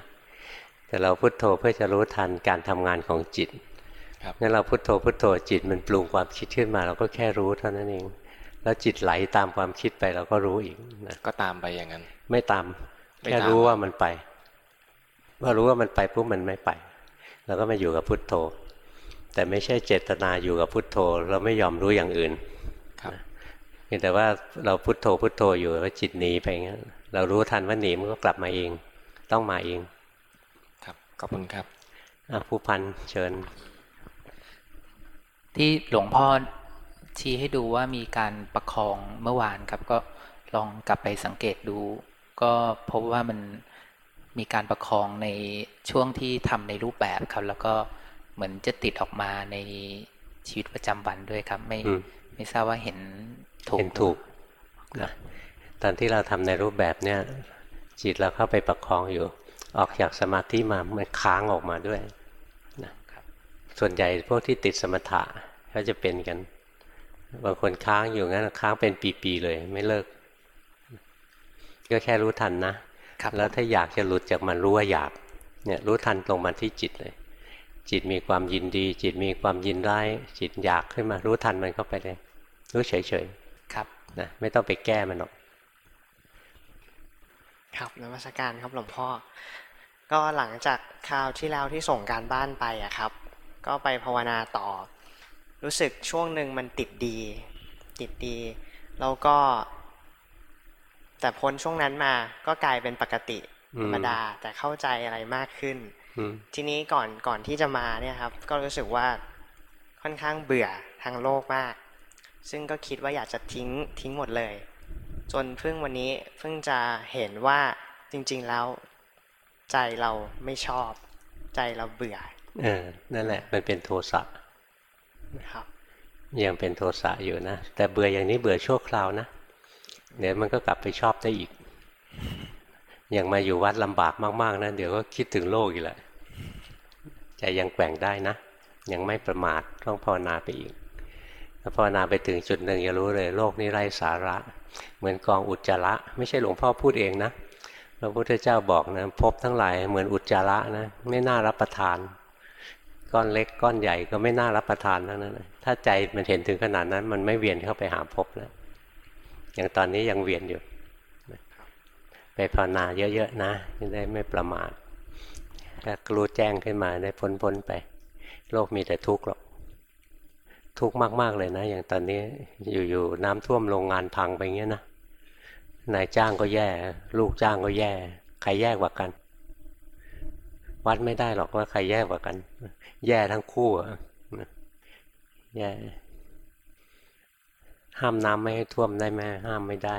แต่เราพุโทโธเพื่อจะรู้ทันการทำงานของจิตครับงั้นเราพุโทโธพุโทโธจิตมันปรุงความคิดขึ้นมา เราก็แค่รู้เท่านั้นเอง แล้วจิตไหลตามความคิดไปเราก็รู้อีกนะก็ตามไปอย่างนั้น ไม่ตามไม่แค่ตามรู้ว่ามันไปว่ารู้ว่ามันไปปุ๊บมันไม่ไป เราก็มาอยู่กับพุทโธ แต่ไม่ใช่เจตนาอยู่กับพุทโธ เราไม่ยอมรู้อย่างอื่นครับเพียงแต่ว่าเราพุทโธพุทโธอยู่แล้วจิตหนีไปงั้นเรารู้ทันว่าหนีมันก็กลับมาเอง ต้องมาเอง ครับขอบคุณครับอะผู้พันเชิญ ที่หลวงพ่อชี้ให้ดูว่ามีการประคองเมื่อวานครับ ก็ลองกลับไปสังเกตดู ก็พบว่ามันมีการประคองในช่วงที่ทำในรูปแบบครับ แล้วก็ เหมือนจะติดออกมาในชีวิตประจำวันด้วยครับ ไม่อืมไม่ทราบว่าเห็นถูกเห็นถูกนะตอนที่เราทำในรูปแบบเนี่ย จิตเราเข้าไปประคองอยู่ ออกจากสมาธิมามันค้างออกมาด้วยนะครับ ส่วนใหญ่พวกที่ติดสมถะเขาจะเป็นกันบางคนค้างอยู่งั้นค้างเป็นปีๆเลย ไม่เลิก ก็แค่รู้ทันนะครับแล้วถ้าอยากจะหลุดจากมันรู้ว่าอยาก เนี่ย รู้ทันตรงมาที่จิตเลย จิตมีความยินดี จิตมีความยินร้าย จิตอยากขึ้นมารู้ทันมันเข้าไปเลย รู้เฉยครับๆนะไม่ต้องไปแก้มันหรอกครับนมัสการครับหลวงพ่อ ก็หลังจากคราวที่แล้วที่ส่งการบ้านไปอะครับ ก็ไปภาวนาต่อ รู้สึกช่วงหนึ่งมันติดดี ติดดี แล้วก็ แต่พ้นช่วงนั้นมาก็กลายเป็นปกติอืมธรรมดาแต่เข้าใจอะไรมากขึ้นอืม ทีนี้ก่อนก่อนที่จะมาเนี่ยครับ ก็รู้สึกว่าค่อนข้างเบื่อทางโลกมาก ซึ่งก็คิดว่าอยากจะทิ้งทิ้งหมดเลย จนเพิ่งวันนี้เพิ่งจะเห็นว่าจริง ๆแล้ว ใจเราไม่ชอบ ใจเราเบื่อเออนั่นแหละมันเป็นโทสะนะครับยังเป็นโทสะอยู่นะ แต่เบื่ออย่างนี้เบื่อชั่วคราวนะ เดี๋ยวมันก็กลับไปชอบได้อีก อย่างมาอยู่วัดลำบากมากๆนะเดี๋ยวก็คิดถึงโลกอีกแหละใจยังแกว่งได้นะ ยังไม่ประมาทต้องภาวนาไปอีกถ้าภาวนาไปถึงจุดหนึ่งจะรู้เลย โลกนี้ไร้สาระ เหมือนกองอุจจาระ ไม่ใช่หลวงพ่อพูดเองนะพระพุทธเจ้าบอกนะพบทั้งหลายเหมือนอุจจาระนะไม่น่ารับประทาน ก้อนเล็กก้อนใหญ่ก็ไม่น่ารับประทานทั้งนั้นถ้าใจมันเห็นถึงขนาดนั้น มันไม่เวียนเข้าไปหาพบแล้วอย่างตอนนี้ยังเวียนอยู่ ไปภาวนาเยอะๆนะจะได้ไม่ประมาทถ้ารู้แจ้งขึ้นมาได้พ้นๆไป โลกมีแต่ทุกข์หรอกทุกข์มาก ๆ เลยนะ อย่างตอนนี้อยู่ๆน้ำท่วมโรงงานพังไปเงี้ยนะนายจ้างก็แย่ ลูกจ้างก็แย่ ใครแย่กว่ากัน วัดไม่ได้หรอกว่าใครแย่กว่ากัน แย่ทั้งคู่อะแย่ห้ามน้ำไม่ให้ท่วมได้ไหมห้ามไม่ได้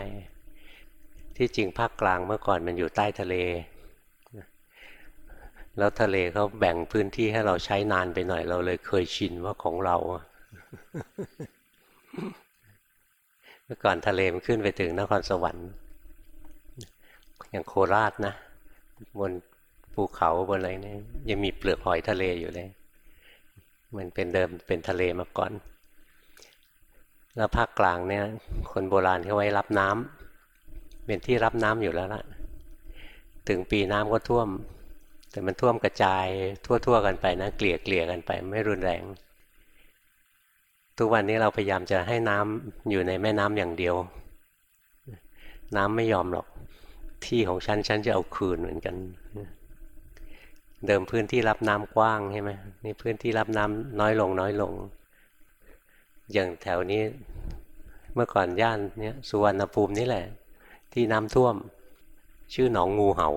ที่จริงภาคกลางเมื่อก่อนมันอยู่ใต้ทะเล แล้วทะเลเขาแบ่งพื้นที่ให้เราใช้นานไปหน่อยเราเลยเคยชินว่าของเรา เมื่อก่อนทะเลมันขึ้นไปถึงนครสวรรค์ อย่างโคราชนะบนภูเขาบนอะไรเนี่ยยังมีเปลือกหอยทะเลอยู่เลย มันเป็นเดิมเป็นทะเลมาก่อน แล้วภาคกลางเนี่ย คนโบราณเขาไว้รับน้ำ เป็นที่รับน้ำอยู่แล้วล่ะ ถึงปีน้ำก็ท่วม แต่มันท่วมกระจายทั่ว ๆ กันไปนะเกลี่ยเกลี่ยกันไป ไม่รุนแรง ทุกวันนี้เราพยายามจะให้น้ำอยู่ในแม่น้ำอย่างเดียว น้ำไม่ยอมหรอก ที่ของฉันฉันจะเอาคืนเหมือนกัน เดิมพื้นที่รับน้ำกว้างใช่ไหมนี่พื้นที่รับน้ำน้อยลงน้อยลง อย่างแถวนี้เมื่อก่อนย่านเนี้ยสุวรรณภูมินี่แหละ ที่น้ำท่วม ชื่อหนองงูเหา่า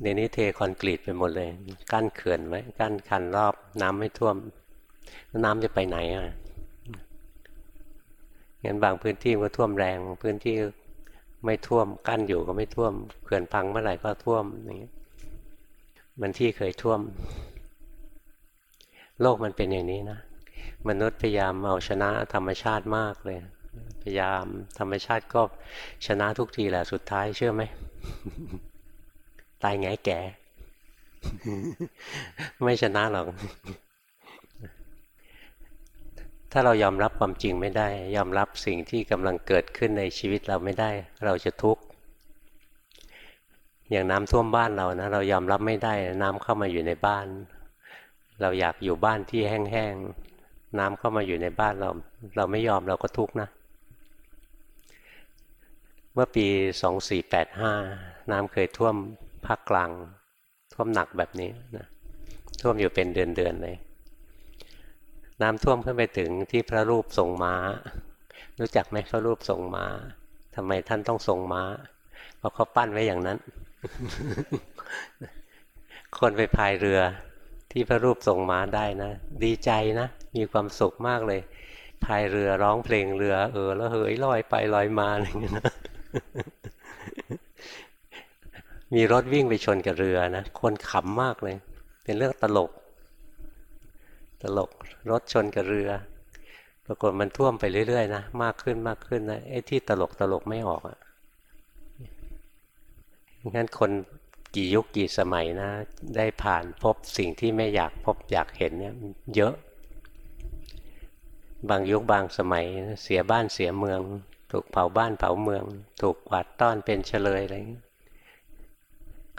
เดี๋ยวนี้เทคอนกรีตไปหมดเลย กั้นเขื่อนไว้กั้นคันรอบ น้ำไม่ท่วม น้ำจะไปไหนอะงั้นบางพื้นที่ก็ท่วมแรง พื้นที่ไม่ท่วม กั้นอยู่ก็ไม่ท่วมเขื่อนพังเมื่อไหร่ก็ท่วมอย่างเงี้ยมันที่เคยท่วม โลกมันเป็นอย่างนี้นะมนุษย์พยายามเอาชนะธรรมชาติมากเลย พยายามธรรมชาติก็ชนะทุกทีแหละสุดท้ายเชื่อไหม ตายไงแก่ ไม่ชนะหรอก ถ้าเรายอมรับความจริงไม่ได้ ยอมรับสิ่งที่กำลังเกิดขึ้นในชีวิตเราไม่ได้ เราจะทุกข์อย่างน้ำท่วมบ้านเรานะ เรายอมรับไม่ได้ น้ำเข้ามาอยู่ในบ้าน เราอยากอยู่บ้านที่แห้งๆน้ำเข้ามาอยู่ในบ้านเรา เราไม่ยอมเราก็ทุกข์นะเมื่อปี 2485 น้ำเคยท่วมภาคกลาง ท่วมหนักแบบนี้นะท่วมอยู่เป็นเดือนๆเลย น้ำท่วมขึ้นไปถึงที่พระรูปทรงม้า รู้จักไหมพระรูปทรงม้าทำไมท่านต้องทรงม้า เพราะเขาปั้นไว้อย่างนั้น คนไปพายเรือที่พระรูปทรงม้าได้นะ ดีใจนะ มีความสุขมากเลยพายเรือร้องเพลงเรือเออแล้วเฮยลอยไปลอยมาอะไรอย่างเงี้ยนะ มีรถวิ่งไปชนกับเรือนะ คนขำมากเลย เป็นเรื่องตลก ตลก รถชนกับเรือ ปรากฏมันท่วมไปเรื่อยๆนะ มากขึ้นมากขึ้นนะไอ้ที่ตลกตลกไม่ออกอะ่ะงั้นคนกี่ยุคกี่สมัยนะ ได้ผ่านพบสิ่งที่ไม่อยากพบอยากเห็นเนี่ยเยอะ บางยุคบางสมัยเสียบ้านเสียเมือง ถูกเผาบ้านเผาเมือง ถูกกวาดต้อนเป็นเฉลยอะไรอย่างนี้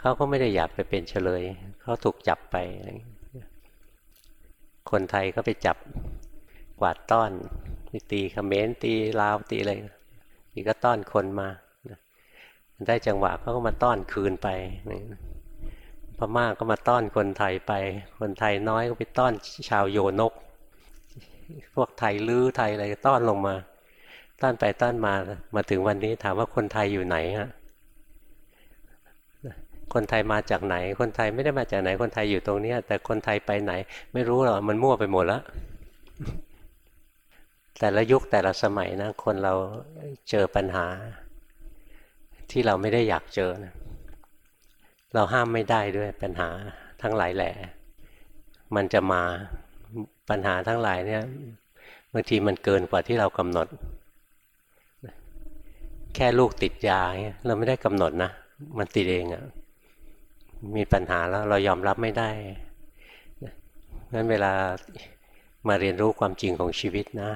เขาก็ไม่ได้อยากไปเป็นเฉลยเขาถูกจับไปคนไทยก็ไปจับกวาดต้อนตีเขมรตีลาวตีอะไรนี่ก็ต้อนคนมาได้จังหวะเขาก็มาต้อนคืนไปพม่าก็มาต้อนคนไทยไป คนไทยน้อยก็ไปต้อนชาวโยนก พวกไทยลื้อไทยอะไรต้อนลงมา ต้อนไปต้อนมามาถึงวันนี้ถามว่าคนไทยอยู่ไหนฮะคนไทยมาจากไหน คนไทยไม่ได้มาจากไหน คนไทยอยู่ตรงนี้แต่คนไทยไปไหน ไม่รู้หรอกมันมั่วไปหมดแล้วแต่ละยุคแต่ละสมัยนะ คนเราเจอปัญหา ที่เราไม่ได้อยากเจอนะเราห้ามไม่ได้ด้วยปัญหาทั้งหลายแหละมันจะมาปัญหาทั้งหลายเนี่ยบางทีมันเกินกว่าที่เรากำหนด แค่ลูกติดยาเราไม่ได้กำหนดนะ มันติดเองอะมีปัญหาแล้วเรายอมรับไม่ได้งั้นเวลามาเรียนรู้ความจริงของชีวิตนะ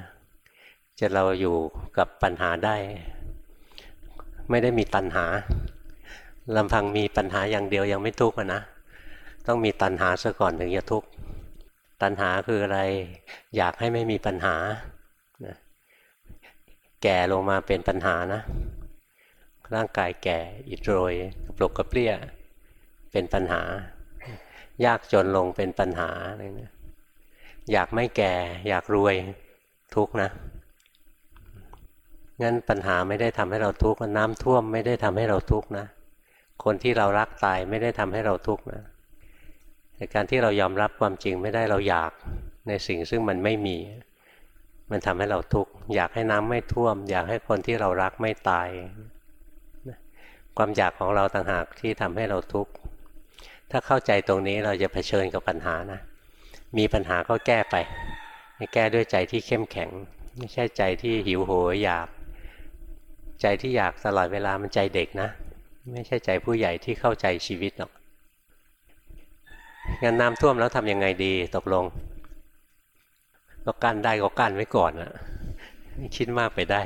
จะเราอยู่กับปัญหาได้ ไม่ได้มีตัณหาลำพังมีปัญหาอย่างเดียวยังไม่ทุกข์นะต้องมีตัณหาซะก่อนถึงจะทุกข์ตัณหาคืออะไร อยากให้ไม่มีปัญหานะแก่ลงมาเป็นปัญหานะ ร่างกายแก่อิดโรยกระปลกกระเปรี้ย เป็นปัญหา ยากจนลงเป็นปัญหาอะไรนะอยากไม่แก่ อยากรวยทุกนะ งั้นปัญหาไม่ได้ทำให้เราทุกข์น้ำท่วมไม่ได้ทำให้เราทุกข์นะ คนที่เรารักตายไม่ได้ทำให้เราทุกข์นะแต่การที่เรายอมรับความจริงไม่ได้เราอยากในสิ่งซึ่งมันไม่มี มันทำให้เราทุกข์อยากให้น้ำไม่ท่วม อยากให้คนที่เรารักไม่ตาย ความอยากของเราต่างหากที่ทำให้เราทุกข์ถ้าเข้าใจตรงนี้เราจะเผชิญกับปัญหานะมีปัญหาก็แก้ไปแก้ด้วยใจที่เข้มแข็ง ไม่ใช่ใจที่หิวโหยอยาก ใจที่อยากตลอดเวลามันใจเด็กนะ ไม่ใช่ใจผู้ใหญ่ที่เข้าใจชีวิตหรอกงั้นน้ำท่วมแล้วทำยังไงดีตกลง ก็กั้นได้ก็กั้นไว้ก่อนนะคิดมากไปได้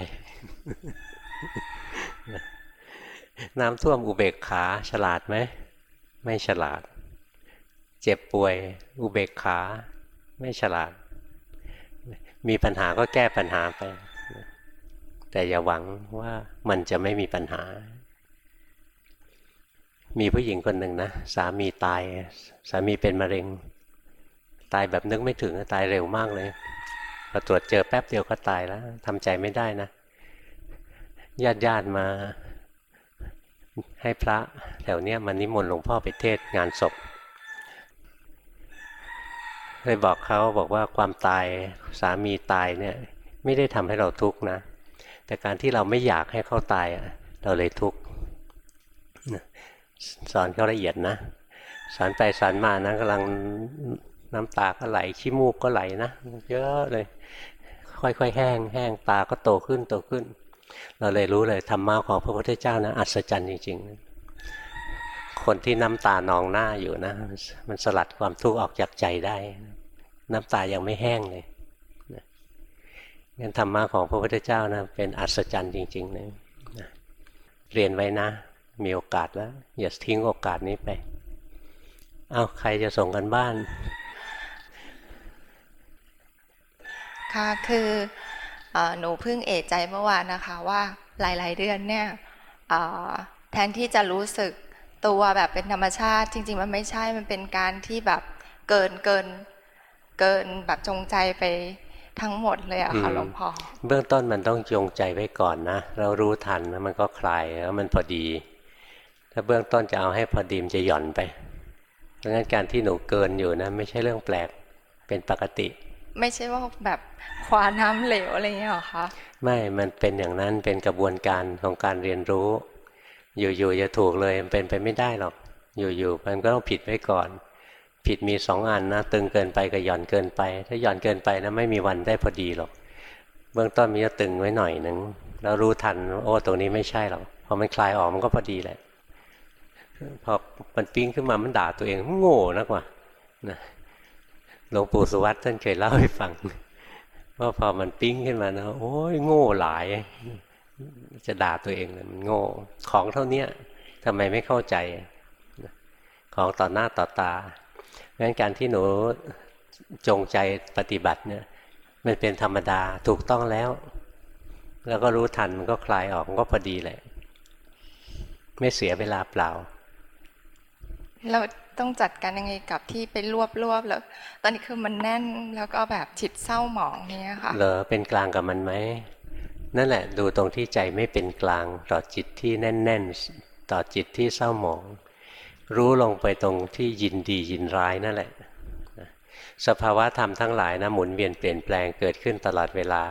น้ำท่วมอุเบกขาฉลาดไหม ไม่ฉลาด เจ็บป่วย อุเบกขา ไม่ฉลาด มีปัญหาก็แก้ปัญหาไป แต่อย่าหวังว่ามันจะไม่มีปัญหา มีผู้หญิงคนหนึ่งนะ สามีตาย สามีเป็นมะเร็ง ตายแบบนึกไม่ถึงตายเร็วมากเลยพอตรวจเจอแป๊บเดียวก็ตายแล้วทำใจไม่ได้นะญาติญาติมา ให้พระแถวเนี้ยมันนิมนต์หลวงพ่อไปเทศงานศพเลยบอกเขาบอกว่าความตายสามีตายเนี่ยไม่ได้ทำให้เราทุกข์นะ แต่การที่เราไม่อยากให้เขาตายเราเลยทุกข์สอนเขาละเอียดนะสอนไปสอนมานะกำลังน้ำตาก็ไหลขี้มูกก็ไหลนะเยอะเลย ค่อยๆแห้งแห้งตาก็โตขึ้นโตขึ้น เราเลยรู้เลยธรรมะของพระพุทธเจ้านะอัศจรรย์จริง ๆ คนที่น้ำตานองหน้าอยู่นะ มันสลัดความทุกข์ออกจากใจได้ น้ำตายังไม่แห้งเลยงั้นธรรมะของพระพุทธเจ้านะเป็นอัศจรรย์จริงๆเลยเรียนไว้นะ มีโอกาสแล้ว อย่าทิ้งโอกาสนี้ไป เอาใครจะส่งกันบ้าน ค่ะคือ หนูเพิ่งเอะใจเมื่อวานนะคะว่าหลาย ๆ เดือนเนี่ยเอ่อแทนที่จะรู้สึกตัวแบบเป็นธรรมชาติ จริง ๆ มันไม่ใช่มันเป็นการที่แบบเกินเกินเกินแบบจงใจไปทั้งหมดเลยอะค่ะอืมหลวงพ่อเบื้องต้นมันต้องจงใจไว้ก่อนนะ เรารู้ทันแล้วมันก็คลายแล้วมันพอดี ถ้าเบื้องต้นจะเอาให้พอดีมนจะหย่อนไปเพราะงั้นการที่หนูเกินอยู่นะ ไม่ใช่เรื่องแปลกเป็นปกติ ไม่ใช่ว่าแบบคว้าน้ำเหลวอะไรเงี้ยหรอคะไม่ มันเป็นอย่างนั้นเป็นกระบวนการของการเรียนรู้ อยู่ๆจะถูกเลยมันเป็นไปไม่ได้หรอก อยู่ๆมันก็ต้องผิดไว้ก่อน ผิดมีสองอันนะตึงเกินไปกับหย่อนเกินไป ถ้าหย่อนเกินไปนะไม่มีวันได้พอดีหรอก เบื้องต้นมันจะตึงไว้หน่อยหนึ่งแล้วรู้ทันโอ้ตรงนี้ไม่ใช่หรอกพอมันคลายออกมันก็พอดีแหละพอมันปิ้งขึ้นมามันด่าตัวเองโง่นักว่านะ หลวงปู่สุวัตท่านเคยเล่าให้ฟังว่าพอมันปิ้งขึ้นมานะโอ้ยโง่หลาย จะด่าตัวเองเลยมันโง่ ของเท่าเนี้ยทำไมไม่เข้าใจ ของต่อหน้าต่อตางั้นการที่หนูจงใจปฏิบัติเนี่ยมันเป็นธรรมดาถูกต้องแล้ว แล้วก็รู้ทันมันก็คลายออกมันก็พอดีแหละ ไม่เสียเวลาเปล่าเรา ต้องจัดการยังไงกับที่ไปรวบรวบแล้ว ตอนนี้คือมันแน่นแล้วก็แบบจิตเศร้าหมองเนี้ยค่ะเหรอเป็นกลางกับมันไหมนั่นแหละ ดูตรงที่ใจไม่เป็นกลางต่อจิตที่แน่น ๆ ต่อจิตที่เศร้าหมอง รู้ลงไปตรงที่ยินดียินร้ายนั่นแหละนะสภาวะธรรมทั้งหลายนะหมุนเวียนเปลี่ยนแปลงเกิดขึ้นตลอดเวลา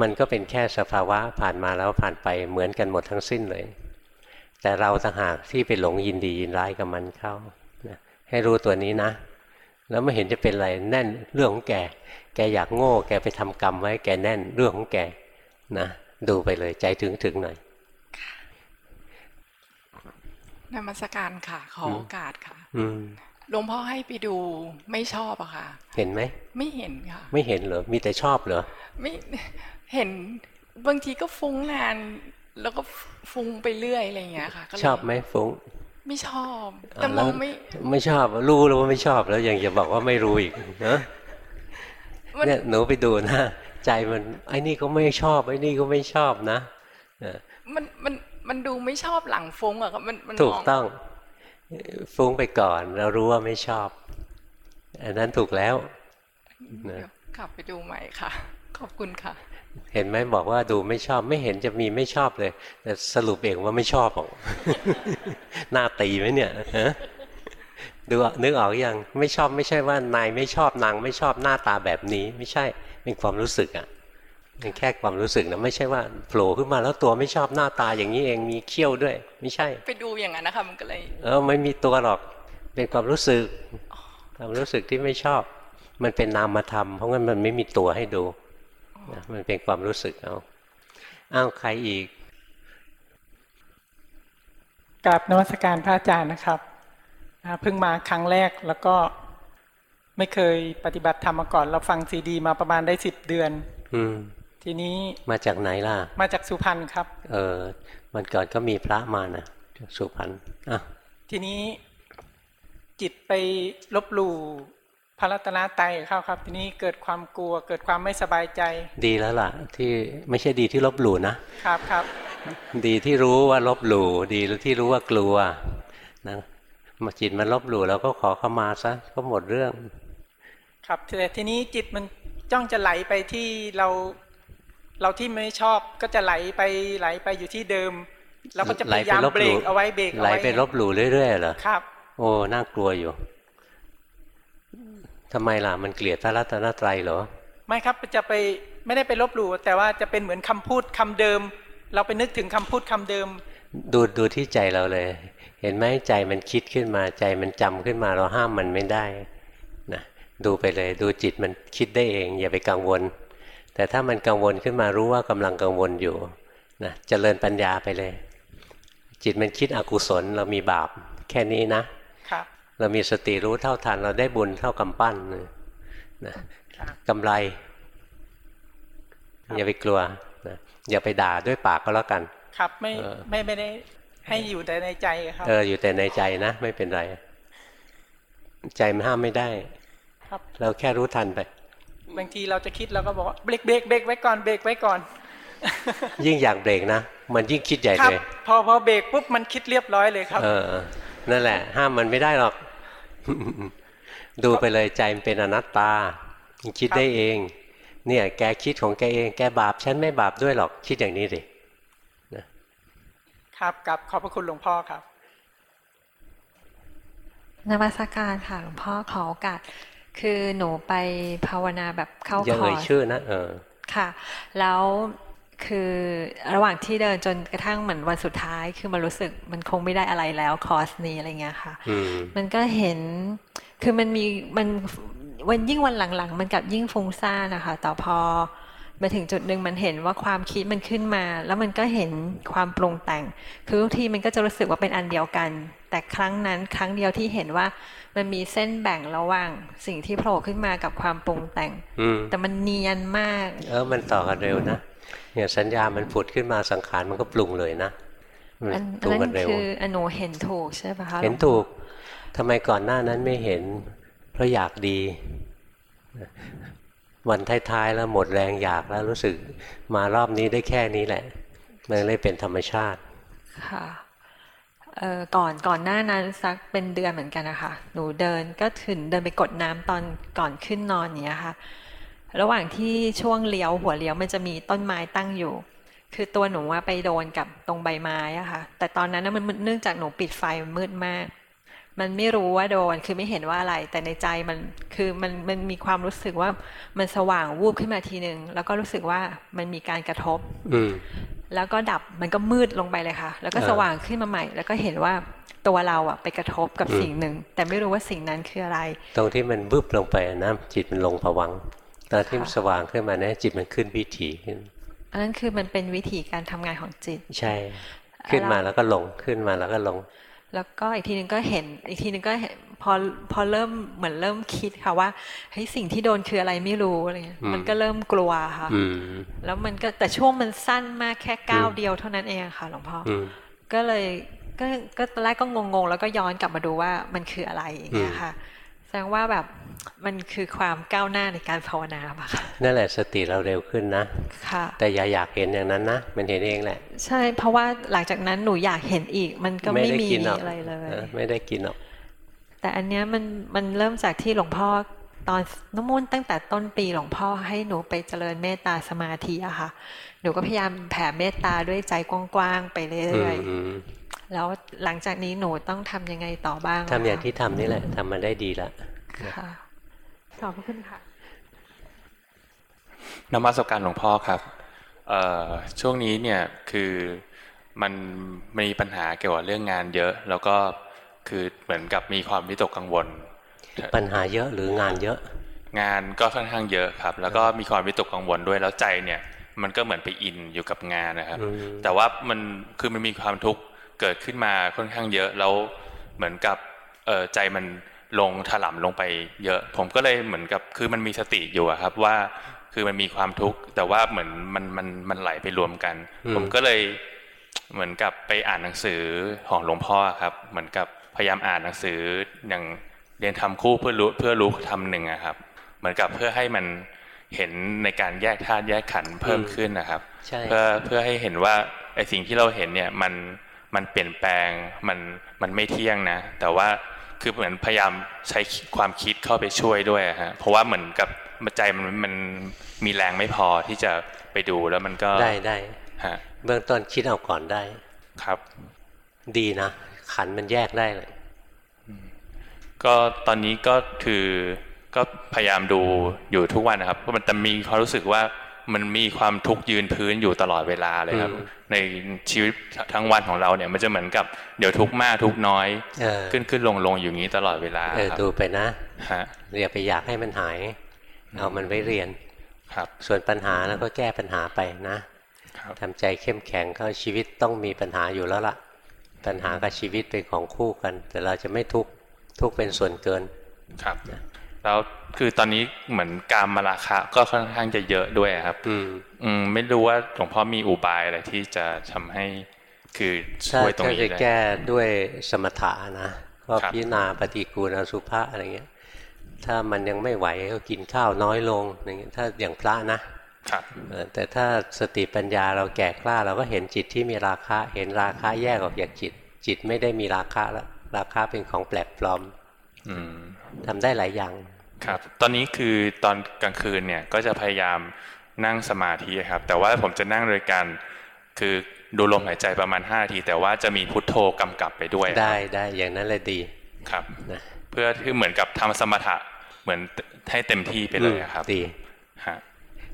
มันก็เป็นแค่สภาวะผ่านมาแล้วผ่านไปเหมือนกันหมดทั้งสิ้นเลย แต่เราต่างหากที่ไปหลงยินดียินร้ายกับมันเข้านะให้รู้ตัวนี้นะ แล้วไม่เห็นจะเป็นอะไรแน่นเรื่องของแก แกอยากโง่ แกไปทำกรรมไว้ แกแน่นเรื่องของแกนะดูไปเลยใจถึงถึงหน่อยนมัสการค่ะ ขอโอกาสค่ะ อืมหลวงพ่อให้ไปดูไม่ชอบอะค่ะ เห็นไหม ไม่เห็นค่ะ ไม่เห็นเหรอ มีแต่ชอบเหรอ ไม่เห็นบางทีก็ฟุ้งนาน แล้วก็ฟุ้งไปเรื่อยอะไรอย่างเงี้ยค่ะก็เลยชอบไหมฟุ้ง ไม่ชอบแต่อะมแล้อวงไม่ไม่ชอบรู้แล้วว่าไม่ชอบแล้วยังจะบอกว่าไม่รู้อีกนะมันเนี่ยหนูไปดูนะใจมันไอ้นี่ก็ไม่ชอบไอ้นี่ก็ไม่ชอบนะเออมันมันมันดูไม่ชอบหลังฟุ้งอะครับมันมันถูกมองต้อง ฟุ้งไปก่อน เรารู้ว่าไม่ชอบ อันนั้นถูกแล้วนะเดี๋ยวกลับไปดูใหม่ค่ะ ขอบคุณค่ะ เห็นไหมบอกว่าดูไม่ชอบไม่เห็นจะมีไม่ชอบเลย แต่สรุปเองว่าไม่ชอบหรอกหน้าตีไหมเนี่ยฮะดูนึกออกยังไม่ชอบไม่ใช่ว่านายไม่ชอบนางไม่ชอบหน้าตาแบบนี้ ไม่ใช่เป็นความรู้สึกอะเป็นแค่ความรู้สึกนะไม่ใช่ว่าโผล่ขึ้นมาแล้วตัวไม่ชอบหน้าตาอย่างนี้เองมีเขี้ยวด้วย ไม่ใช่ ไปดูอย่างนั้นนะคะมันก็เลยเออไม่มีตัวหรอก เป็นความรู้สึกความรู้สึกที่ไม่ชอบ มันเป็นนามธรรมเพราะงั้นมันไม่มีตัวให้ดู นะมันเป็นความรู้สึกเอาอ้าวใครอีกกราบนวัสการพระอาจารย์นะครับอ่าเพิ่งมาครั้งแรกแล้วก็ไม่เคยปฏิบัติธรรมมาก่อน เราฟังซีดี มาประมาณได้สิบเดือน อืมทีนี้มาจากไหนล่ะ มาจากสุพรรณครับ เออมันก่อนก็มีพระมานะจากสุพรรณอะทีนี้จิตไปลบหลู่ พระรัตนตรัยเข้าครับ ทีนี้เกิดความกลัว เกิดความไม่สบายใจ ดีแล้วล่ะ ที่ไม่ใช่ดีที่ลบหลู่นะครับครับ ดีที่รู้ว่าลบหลู่ดีที่รู้ว่ากลัวนะมาจิตมันลบหลู่แล้วก็ขอเข้ามาซะก็หมดเรื่อง ครับแต่ทีนี้จิตมันจ้องจะไหลไปที่เรา เราที่ไม่ชอบก็จะไหลไปไหลไปอยู่ที่เดิมเราก็จะพยายามเบรกเอาไว้เบรกเอาไหลไว้ไปลบหลู่เรื่อยๆเหรอครับ โอ้น่ากลัวอยู่ ทำไมล่ะมันเกลียดพระรัตนตรัยเหรอ ไม่ครับจะไปไม่ได้ไปลบหลู่แต่ว่าจะเป็นเหมือนคำพูดคำเดิม เราไปนึกถึงคำพูดคำเดิม ดูดูที่ใจเราเลย เห็นไหมใจมันคิดขึ้นมาใจมันจำขึ้นมาเราห้ามมันไม่ได้นะดูไปเลยดูจิตมันคิดได้เอง อย่าไปกังวล แต่ถ้ามันกังวลขึ้นมารู้ว่ากำลังกังวลอยู่นะเจริญปัญญาไปเลย จิตมันคิดอกุศลเรามีบาปแค่นี้นะครับ เรามีสติรู้เท่าทัน เราได้บุญเท่ากำปั้นนะกำไร อย่าไปกลัวนะอย่าไปด่าด้วยปากก็แล้วกัน ครับไม่เออไม่ไม่ได้ให้อยู่แต่ในใจครับเอออยู่แต่ในใจนะ ไม่เป็นไร ใจมันห้ามไม่ได้ ครับ เราแค่รู้ทันไป บางทีเราจะคิดเราก็บอกว่าเบรกเบรกเบรกไว้ก่อนเบรกไว้ก่อน ยิ่งอยากเบรกนะมันยิ่งคิดใหญ่ครัเลยพอพอเบรกปุ๊บมันคิดเรียบร้อยเลยครับ เออนั่นแหละ ห้ามมันไม่ได้หรอก ดูไปเลยใจมันเป็นอนัตตามันคิดได้เอง เนี่ย แกคิดของแกเอง แกบาปฉันไม่บาปด้วยหรอกคิดอย่างนี้สิครับกับขอบพระคุณหลวงพ่อครับนมัสการค่ะหลวงพ่อขอโอกาสคือหนูไปภาวนาแบบเข้าอย่าคอเอ่ยร์สชื่อนะเออค่ะ แล้ว คือระหว่างที่เดินจนกระทั่งเหมือนวันสุดท้าย คือมันรู้สึกมันคงไม่ได้อะไรแล้วคอร์สนี้อะไรเงี้ยค่ะอืมมันก็เห็นคือมันมีมันวันยิ่งวันหลังๆ มันกลับยิ่งฟุ้งซ่านนะคะแต่พอมาถึงจุดหนึ่งมันเห็นว่าความคิดมันขึ้นมา แล้วมันก็เห็นความปรุงแต่ง คือบางทีมันก็จะรู้สึกว่าเป็นอันเดียวกัน แต่ครั้งนั้นครั้งเดียวที่เห็นว่ามันมีเส้นแบ่งระหว่างสิ่งที่โผล่ขึ้นมากับความปรุงแต่งอืมแต่มันเนียนมาก เออมันต่อกันเร็วนะ เนี่ยสัญญามันผุดขึ้นมาสังขารมันก็ปรุงเลยนะมันอันปรุงนั้นกันเร็วคืออนูเห็นถูกใช่ปะคะเห็นถูกทำไมก่อนหน้านั้นไม่เห็น เพราะอยากดี วันท้ายๆแล้วหมดแรงอยากแล้วรู้สึกมารอบนี้ได้แค่นี้แหละมันเลยเป็นธรรมชาติค่ะเอ่อก่อนก่อนหน้านั้นสักเป็นเดือนเหมือนกันนะคะหนูเดินก็ถึงเดินไปกดน้ำตอนก่อนขึ้นนอนเนี้ยค่ะ ระหว่างที่ช่วงเลี้ยวหัวเลี้ยวมันจะมีต้นไม้ตั้งอยู่ คือตัวหนูว่าไปโดนกับตรงใบไม้อะค่ะ แต่ตอนนั้นน่ะมันเนื่องจากหนูปิดไฟมันมืดมาก มันไม่รู้ว่าโดนคือไม่เห็นว่าอะไร แต่ในใจมันคือมันมันมีความรู้สึกว่ามันสว่างวูบขึ้นมาทีหนึ่งแล้วก็รู้สึกว่ามันมีการกระทบ อืมแล้วก็ดับมันก็มืดลงไปเลยค่ะ แล้วก็เออสว่างขึ้นมาใหม่ แล้วก็เห็นว่าตัวเราอะไปกระทบกับอืมสิ่งหนึ่ง แต่ไม่รู้ว่าสิ่งนั้นคืออะไร ตรงที่มันบึบลงไปนะจิตมันลงผวังค์ ตอนที่มันสว่างขึ้นมาเนี่ยจิตมันขึ้นวิถีขึ้น อันนั้นคือมันเป็นวิธีการทำงานของจิต ใช่ ขึ้นมาแล้วก็ลงขึ้นมาแล้วก็ลง แล้วก็อีกทีนึงก็เห็น อีกทีนึงก็เห็นพอพอเริ่มเหมือนเริ่มคิดค่ะว่าเฮ้ยสิ่งที่โดนคืออะไรไม่รู้อะไรเงี้ยอืมมันก็เริ่มกลัวค่ะอืมแล้วมันก็แต่ช่วงมันสั้นมากแค่ก้าวเดียวเท่านั้นเองค่ะหลวงพ่อออืมก็เลยก็ก็ตอนแรกก็งงๆ แล้วก็ย้อนกลับมาดูว่ามันคืออะไรอย่างเงี้ยค่ะ แสดงว่าแบบมันคือความก้าวหน้าในการภาวนาปะค่ะนั่นแหละสติเราเร็วขึ้นนะ ค่ะ แต่อย่าอยากเห็นอย่างนั้นนะ มันเห็นเองแหละ ใช่เพราะว่าหลังจากนั้นหนูอยากเห็นอีก มันก็ไม่ได้มีกินหรอกอะไรเลยออไม่ได้กินหรอก แต่อันเนี้ยมันมันเริ่มจากที่หลวงพ่อตอนน้ำมูลตั้งแต่ต้นปีหลวงพ่อให้หนูไปเจริญเมตตาสมาธิอะค่ะ หนูก็พยายามแผ่เมตตาด้วยใจกว้างๆไปเรื่อยอืมๆ แล้วหลังจากนี้หนูต้องทำยังไงต่อบ้างะทำอย่างคะที่ทำนี่แหละทำมาได้ดีแล้วค่ะขอบพระคุณค่ะนมัสการหลวงพ่อครับเอ่อช่วงนี้เนี่ยคือมันมีปัญหาเกี่ยวกับเรื่องงานเยอะ แล้วก็คือเหมือนกับมีความวิตกกังวล ปัญหาเยอะหรืองานเยอะ งานก็ค่อนข้างเยอะครับ แล้วก็มีความวิตกกังวลด้วยแล้วใจเนี่ย มันก็เหมือนไปอินอยู่กับงานนะครับอืมแต่ว่ามันคือมันมีความทุกข์ เกิดขึ้นมาค่อนข้างเยอะแล้วเหมือนกับเออใจมันลงถล่ำลงไปเยอะ ผมก็เลยเหมือนกับคือมันมีสติอยู่อะครับว่าคือมันมีความทุกข์แต่ว่าเหมือนมันมันมันไหลไปรวมกันอืมผมก็เลยเหมือนกับไปอ่านหนังสือของหลวงพ่อครับ เหมือนกับพยายามอ่านหนังสืออย่างเรียนทำคู่เพื่อรู้เพื่อรู้ทำหนึ่งอะครับ เหมือนกับเพื่อให้มันเห็นในการแยกธาตุแยกขันธ์เพิ่มขึ้นนะครับใช่เพื่อเพื่อให้เห็นว่าไอสิ่งที่เราเห็นเนี่ยมัน มันเปลี่ยนแปลงมันมันไม่เที่ยงนะ แต่ว่าคือเหมือนพยายามใช้ความคิดเข้าไปช่วยด้วยอะฮะเพราะว่าเหมือนกับใจมันมันมีแรงไม่พอที่จะไปดูแล้วมันก็ได้ได้ฮะเบื้องต้นคิดเอาก่อนได้ครับ ดีนะ ขันมันแยกได้เลยก็ตอนนี้ก็คือก็พยายามดูอยู่ทุกวันนะครับเพราะมันจะมีความรู้สึกว่า มันมีความทุกข์ยืนพื้นอยู่ตลอดเวลาเลยครับอืมในชีวิตทั้งวันของเราเนี่ยมันจะเหมือนกับเดี๋ยวทุกข์มากทุกข์น้อยเออขึ้นขึ้นลงลงอยู่อย่างนี้ตลอดเวลาเออครับดูไปนะฮะอย่าไปอยากให้มันหายเอามันไว้เรียนครับ ส่วนปัญหาแล้วก็แก้ปัญหาไปนะครับทำใจเข้มแข็งเข้าชีวิตต้องมีปัญหาอยู่แล้วล่ะ ปัญหากับชีวิตเป็นของคู่กัน แต่เราจะไม่ทุกข์ทุกข์เป็นส่วนเกินครับ แล้วคือตอนนี้เหมือนการมาราคะก็ค่อนข้างจะเยอะด้วยครับ อืมอืมไม่รู้ว่าหลวงพ่อมีอุบายอะไรที่จะทำให้คือถ้าช่วยตรงถ้านี้จะได้แก้ด้วยสมถะนะก็ครับพิจารณาปฏิกูลอสุภะอะไรเงี้ย ถ้ามันยังไม่ไหวก็กินข้าวน้อยลงอย่างเงี้ยถ้าอย่างพระนะครับเออแต่ถ้าสติปัญญาเราแก่กล้าเราก็เห็นจิตที่มีราคะ เห็นราคะแยกออกจากจิต จิตไม่ได้มีราคะแล้วราคะเป็นของแปลกปลอมอืมทำได้หลายอย่าง ครับ ตอนนี้คือตอนกลางคืนเนี่ยก็จะพยายามนั่งสมาธิครับ แต่ว่าผมจะนั่งโดยการคือดูลมหายใจประมาณ5นาที แต่ว่าจะมีพุทโธกำกับไปด้วยครับได้ได้อย่างนั้นเลยดีครับนะเพื่อที่เหมือนกับทำสมถะเหมือนให้เต็มที่ไปเลยอะครับดีฮะ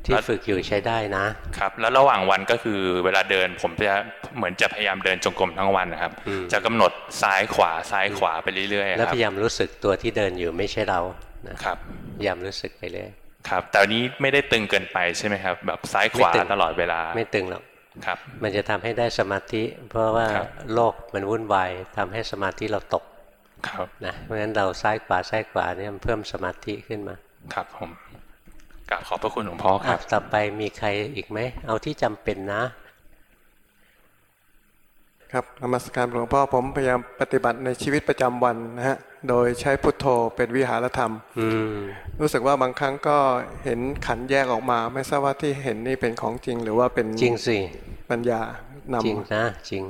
ที่ฝึกอยู่ใช้ได้นะครับ แล้วระหว่างวันก็คือเวลาเดินผมจะเหมือนจะพยายามเดินจงกรมทั้งวันนะครับอืมจะกำหนดซ้ายขวาซ้ายขวาไปเรื่อยๆแล้วครับพยายามรู้สึกตัวที่เดินอยู่ไม่ใช่เรา นะครับพยายามรู้สึกไปเลยครับแต่อันนี้ไม่ได้ตึงเกินไปใช่ไหมครับ แบบซ้ายขวาไม่ตึงตลอดเวลาไม่ตึงหรอกครับ มันจะทำให้ได้สมาธิ เพราะว่าครับโลกมันวุ่นวายทำให้สมาธิเราตกครับนะเพราะฉะนั้นเราซ้ายขวาซ้ายขวาเนี่ยมันเพิ่มสมาธิขึ้นมา ครับผมกราบขอบพระคุณหลวงพ่อครับอะต่อไปมีใครอีกไหมเอาที่จำเป็นนะ ครับนมัสการหลวงพ่อผมพยายามปฏิบัติในชีวิตประจำวันนะฮะโดยใช้พุทโธเป็นวิหารธรรมอืมรู้สึกว่าบางครั้งก็เห็นขันธ์แยกออกมา ไม่ทราบว่าที่เห็นนี่เป็นของจริง หรือว่าเป็นจริงสิปัญญานำจริงนะจริง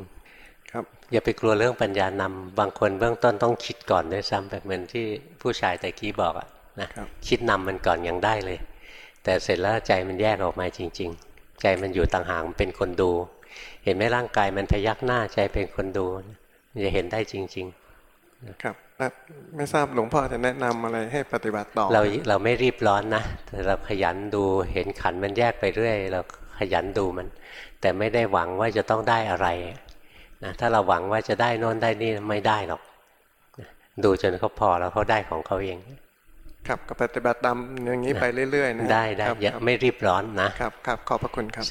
ครับอย่าไปกลัวเรื่องปัญญานำบางคนเบื้องต้นต้องคิดก่อนด้วยซ้ำแบบเหมือนที่ผู้ชายแต่กี้บอกอะนะคิดนำมันก่อนยังได้เลย แต่เสร็จแล้วใจมันแยกออกมาจริง ๆ ใจมันอยู่ต่างหากมันเป็นคนดู เห็นไหมร่างกายมันพยักหน้าใจเป็นคนดูมันจะเห็นได้จริงครับและไม่ทราบหลวงพ่อจะแนะนำอะไรให้ปฏิบัติต่อๆเราเราไม่รีบร้อนนะแต่เราขยันดูเห็นขันมันแยกไปเรื่อย เราขยันดูมัน แต่ไม่ได้หวังว่าจะต้องได้อะไรนะถ้าเราหวังว่าจะได้โน่นได้นี่ไม่ได้หรอกนะดูจนเขาพอแล้วเขาได้ของเขาเอง ครับก็ปฏิบัติตามอย่างนี้ไปเรื่อยๆนะได้ได้ครับอย่าครับไม่รีบร้อนนะครับครับขอบพระคุณครับ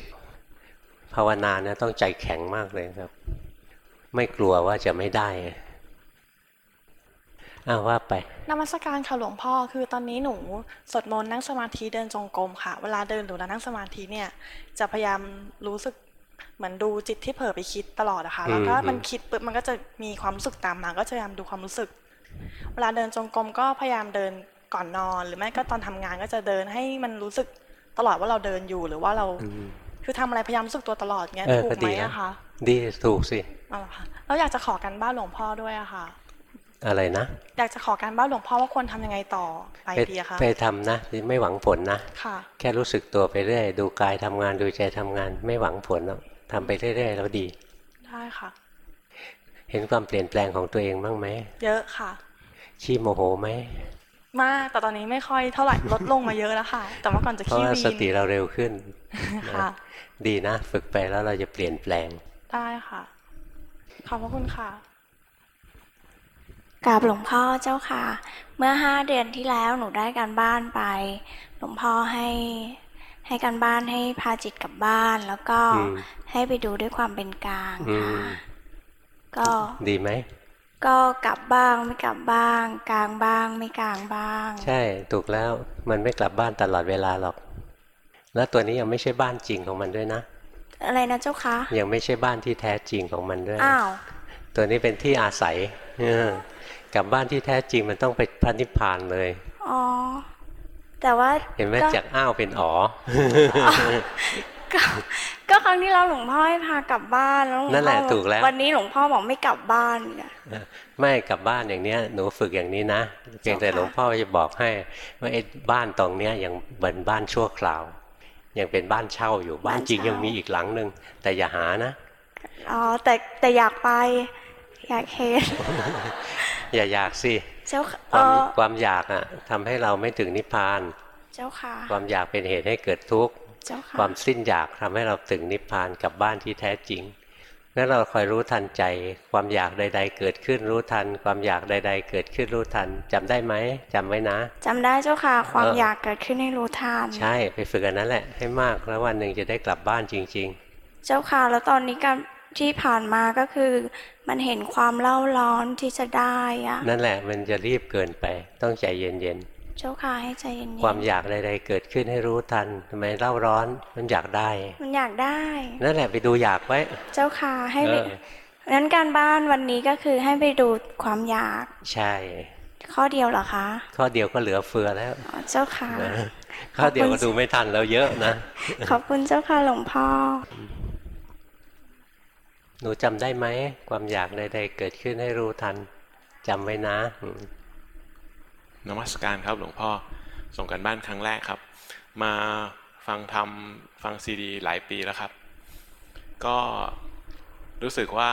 ภาวนาเนี่ยต้องใจแข็งมากเลยครับ ไม่กลัวว่าจะไม่ได้อ้าวว่าไปนมัสการค่ะหลวงพ่อคือตอนนี้หนูสวดมนต์นั่งสมาธิเดินจงกรมค่ะ เวลาเดินหรือนั่งสมาธิเนี่ย จะพยายามรู้สึกเหมือนดูจิตที่เผลอไปคิดตลอดอะค่ะแล้วก็อืมมันคิดปุ๊บมันก็จะมีความรู้สึกตามมาก็จะพยายามดูความรู้สึก เวลาเดินจงกรมก็พยายามเดินก่อนนอน หรือไม่ก็ตอนทำงานก็จะเดินให้มันรู้สึกตลอดว่าเราเดินอยู่หรือว่าเราอืม คือทำอะไรพยายามรู้สึกตัวตลอดเงี้ยเออถูกก็ไหมดีนะอะคะดีถูกสิอ๋อเหรอคะแล้วอยากจะขอกันบ้านหลวงพ่อด้วยอะค่ะ อะไรนะอยากจะขอการบ้านหลวงพ่อว่าควรทำยังไงต่อไปไปดีอะคะไปทำนะไม่หวังผลนะค่ะ แค่รู้สึกตัวไปเรื่อยดูกายทำงานดูใจทำงาน ไม่หวังผลหรอกทำไปเรื่อยๆแล้วดี ได้ค่ะ เห็นความเปลี่ยนแปลงของตัวเองบ้างไหมเยอะค่ะ ขี้โมโหไหม มากแต่ตอนนี้ไม่ค่อยเท่าไหร่ลดลงมาเยอะแล้วค่ะ แต่เมื่อก่อนจะเพราะขี้ว่าวีสนติเราเร็วขึ้นนะค่ะดีนะ ฝึกไปแล้วเราจะเปลี่ยนแปลง ได้ค่ะขอบพระคุณค่ะกราบหลวงพ่อเจ้าค่ะ เมื่อห้าเดือนที่แล้วหนูได้การบ้านไป หลวงพ่อให้ให้การบ้านให้พาจิตกลับบ้าน แล้วก็อืมให้ไปดูด้วยความเป็นกลางอืค่ะมก็ดีไหม ก็กลับบ้างไม่กลับบ้าง กลางบ้างไม่กลางบ้าง ใช่ถูกแล้วมันไม่กลับบ้านตลอดเวลาหรอก แล้วตัวนี้ยังไม่ใช่บ้านจริงของมันด้วยนะ อะไรนะเจ้าคะ ยังไม่ใช่บ้านที่แท้จริงของมันด้วยอ้าวตัวนี้เป็นที่อาศัยเออกลับบ้านที่แท้จริงมันต้องไปพระนิพพานเลยอ๋อแต่ว่าเห็นไหมก็จากอ้าวเป็นอ๋อ ก็ก็ครั้งที่เราหลวงพ่อให้พากลับบ้านแล้วหลวงพ่อนั่นแหละถูกแล้ววันนี้หลวงพ่อบอกไม่กลับบ้านอีกอะไม่กลับบ้านอย่างเนี้ยหนูฝึกอย่างนี้นะเพียงแต่หลวงพ่อจะบอกให้ว่าไอ้บ้านตรงเนี้ยยังเป็นบ้านชั่วคราว ยังเป็นบ้านเช่าอยู่บ้านจริงยังมีอีกหลังหนึ่งแต่อย่าหานะอ๋อแต่แต่อยากไปอยากเห็นอย่าอยากสิเจ้าค่ะคเอวามอความอยากอะทำให้เราไม่ถึงนิพพาน เจ้าค่ะ ความอยากเป็นเหตุให้เกิดทุกข์เจ้า ค่ะความสิ้นอยากทำให้เราถึงนิพพานกลับบ้านที่แท้จริงงั้นเราคอยรู้ทันใจ ความอยากใด ๆ เกิดขึ้นรู้ทัน ความอยากใด ๆ เกิดขึ้นรู้ทันจำได้ไหมจำไว้นะจำได้เจ้าค่ะ ความเอออยากเกิดขึ้นให้รู้ทัน ใช่ไปฝึกอันนั้นแหละให้มากแล้ววันหนึ่งจะได้กลับบ้านจริงเจ้าค่ะแล้วตอนนี้การที่ผ่านมาก็คือ มันเห็นความเล่าร้อนที่จะได้อะๆนั่นแหละมันจะรีบเกินไปต้องใจเย็น เจ้าค่ะให้ใจเย็นๆๆความอยากใดๆเกิดขึ้นให้รู้ทันทำไมเล่าร้อนมันอยากได้ มันอยากได้ นั่นแหละไปดูอยากไว้ เจ้าค่ะให้เอไปองั้นการบ้านวันนี้ก็คือให้ไปดูความอยาก ใช่ ข้อเดียวเหรอคะ ข้อเดียวก็เหลือเฟือแล้วอ๋อเจ้าค่ะนะข้อเดียวก็ดูไม่ทันแล้วเยอะนะขอบคุณเจ้าค่ะหลวงพ่อหนูจำได้ไหมความอยากใดๆเกิดขึ้นให้รู้ทันจำไว้นะอืม นมัสการครับหลวงพ่อส่งกันบ้านครั้งแรกครับ มาฟังทำฟังซีดีหลายปีแล้วครับ ก็รู้สึกว่า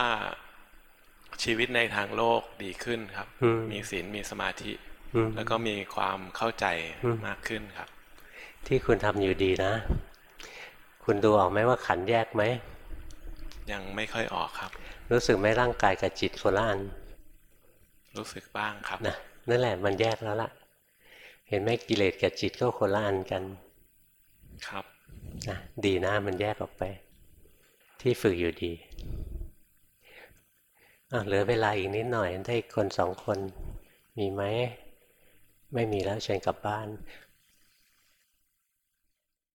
ชีวิตในทางโลกดีขึ้นครับอืมมีศีลมีสมาธิอืมแล้วก็มีความเข้าใจอืมมากขึ้นครับ ที่คุณทำอยู่ดีนะ คุณดูออกไหมว่าขันแยกไหม ยังไม่ค่อยออกครับ รู้สึกไหมร่างกายกับจิตคนละอันรู้สึกบ้างครับนะ นั่นแหละมันแยกแล้วล่ะ เห็นไหมกิเลสกับจิตก็คนละอันกัน ครับนะดีนะมันแยกออกไป ที่ฝึกอยู่ดีอะเหลือเวลาอีกนิดหน่อยได้คนสองคนมีไหม ไม่มีแล้วเชิญกลับบ้าน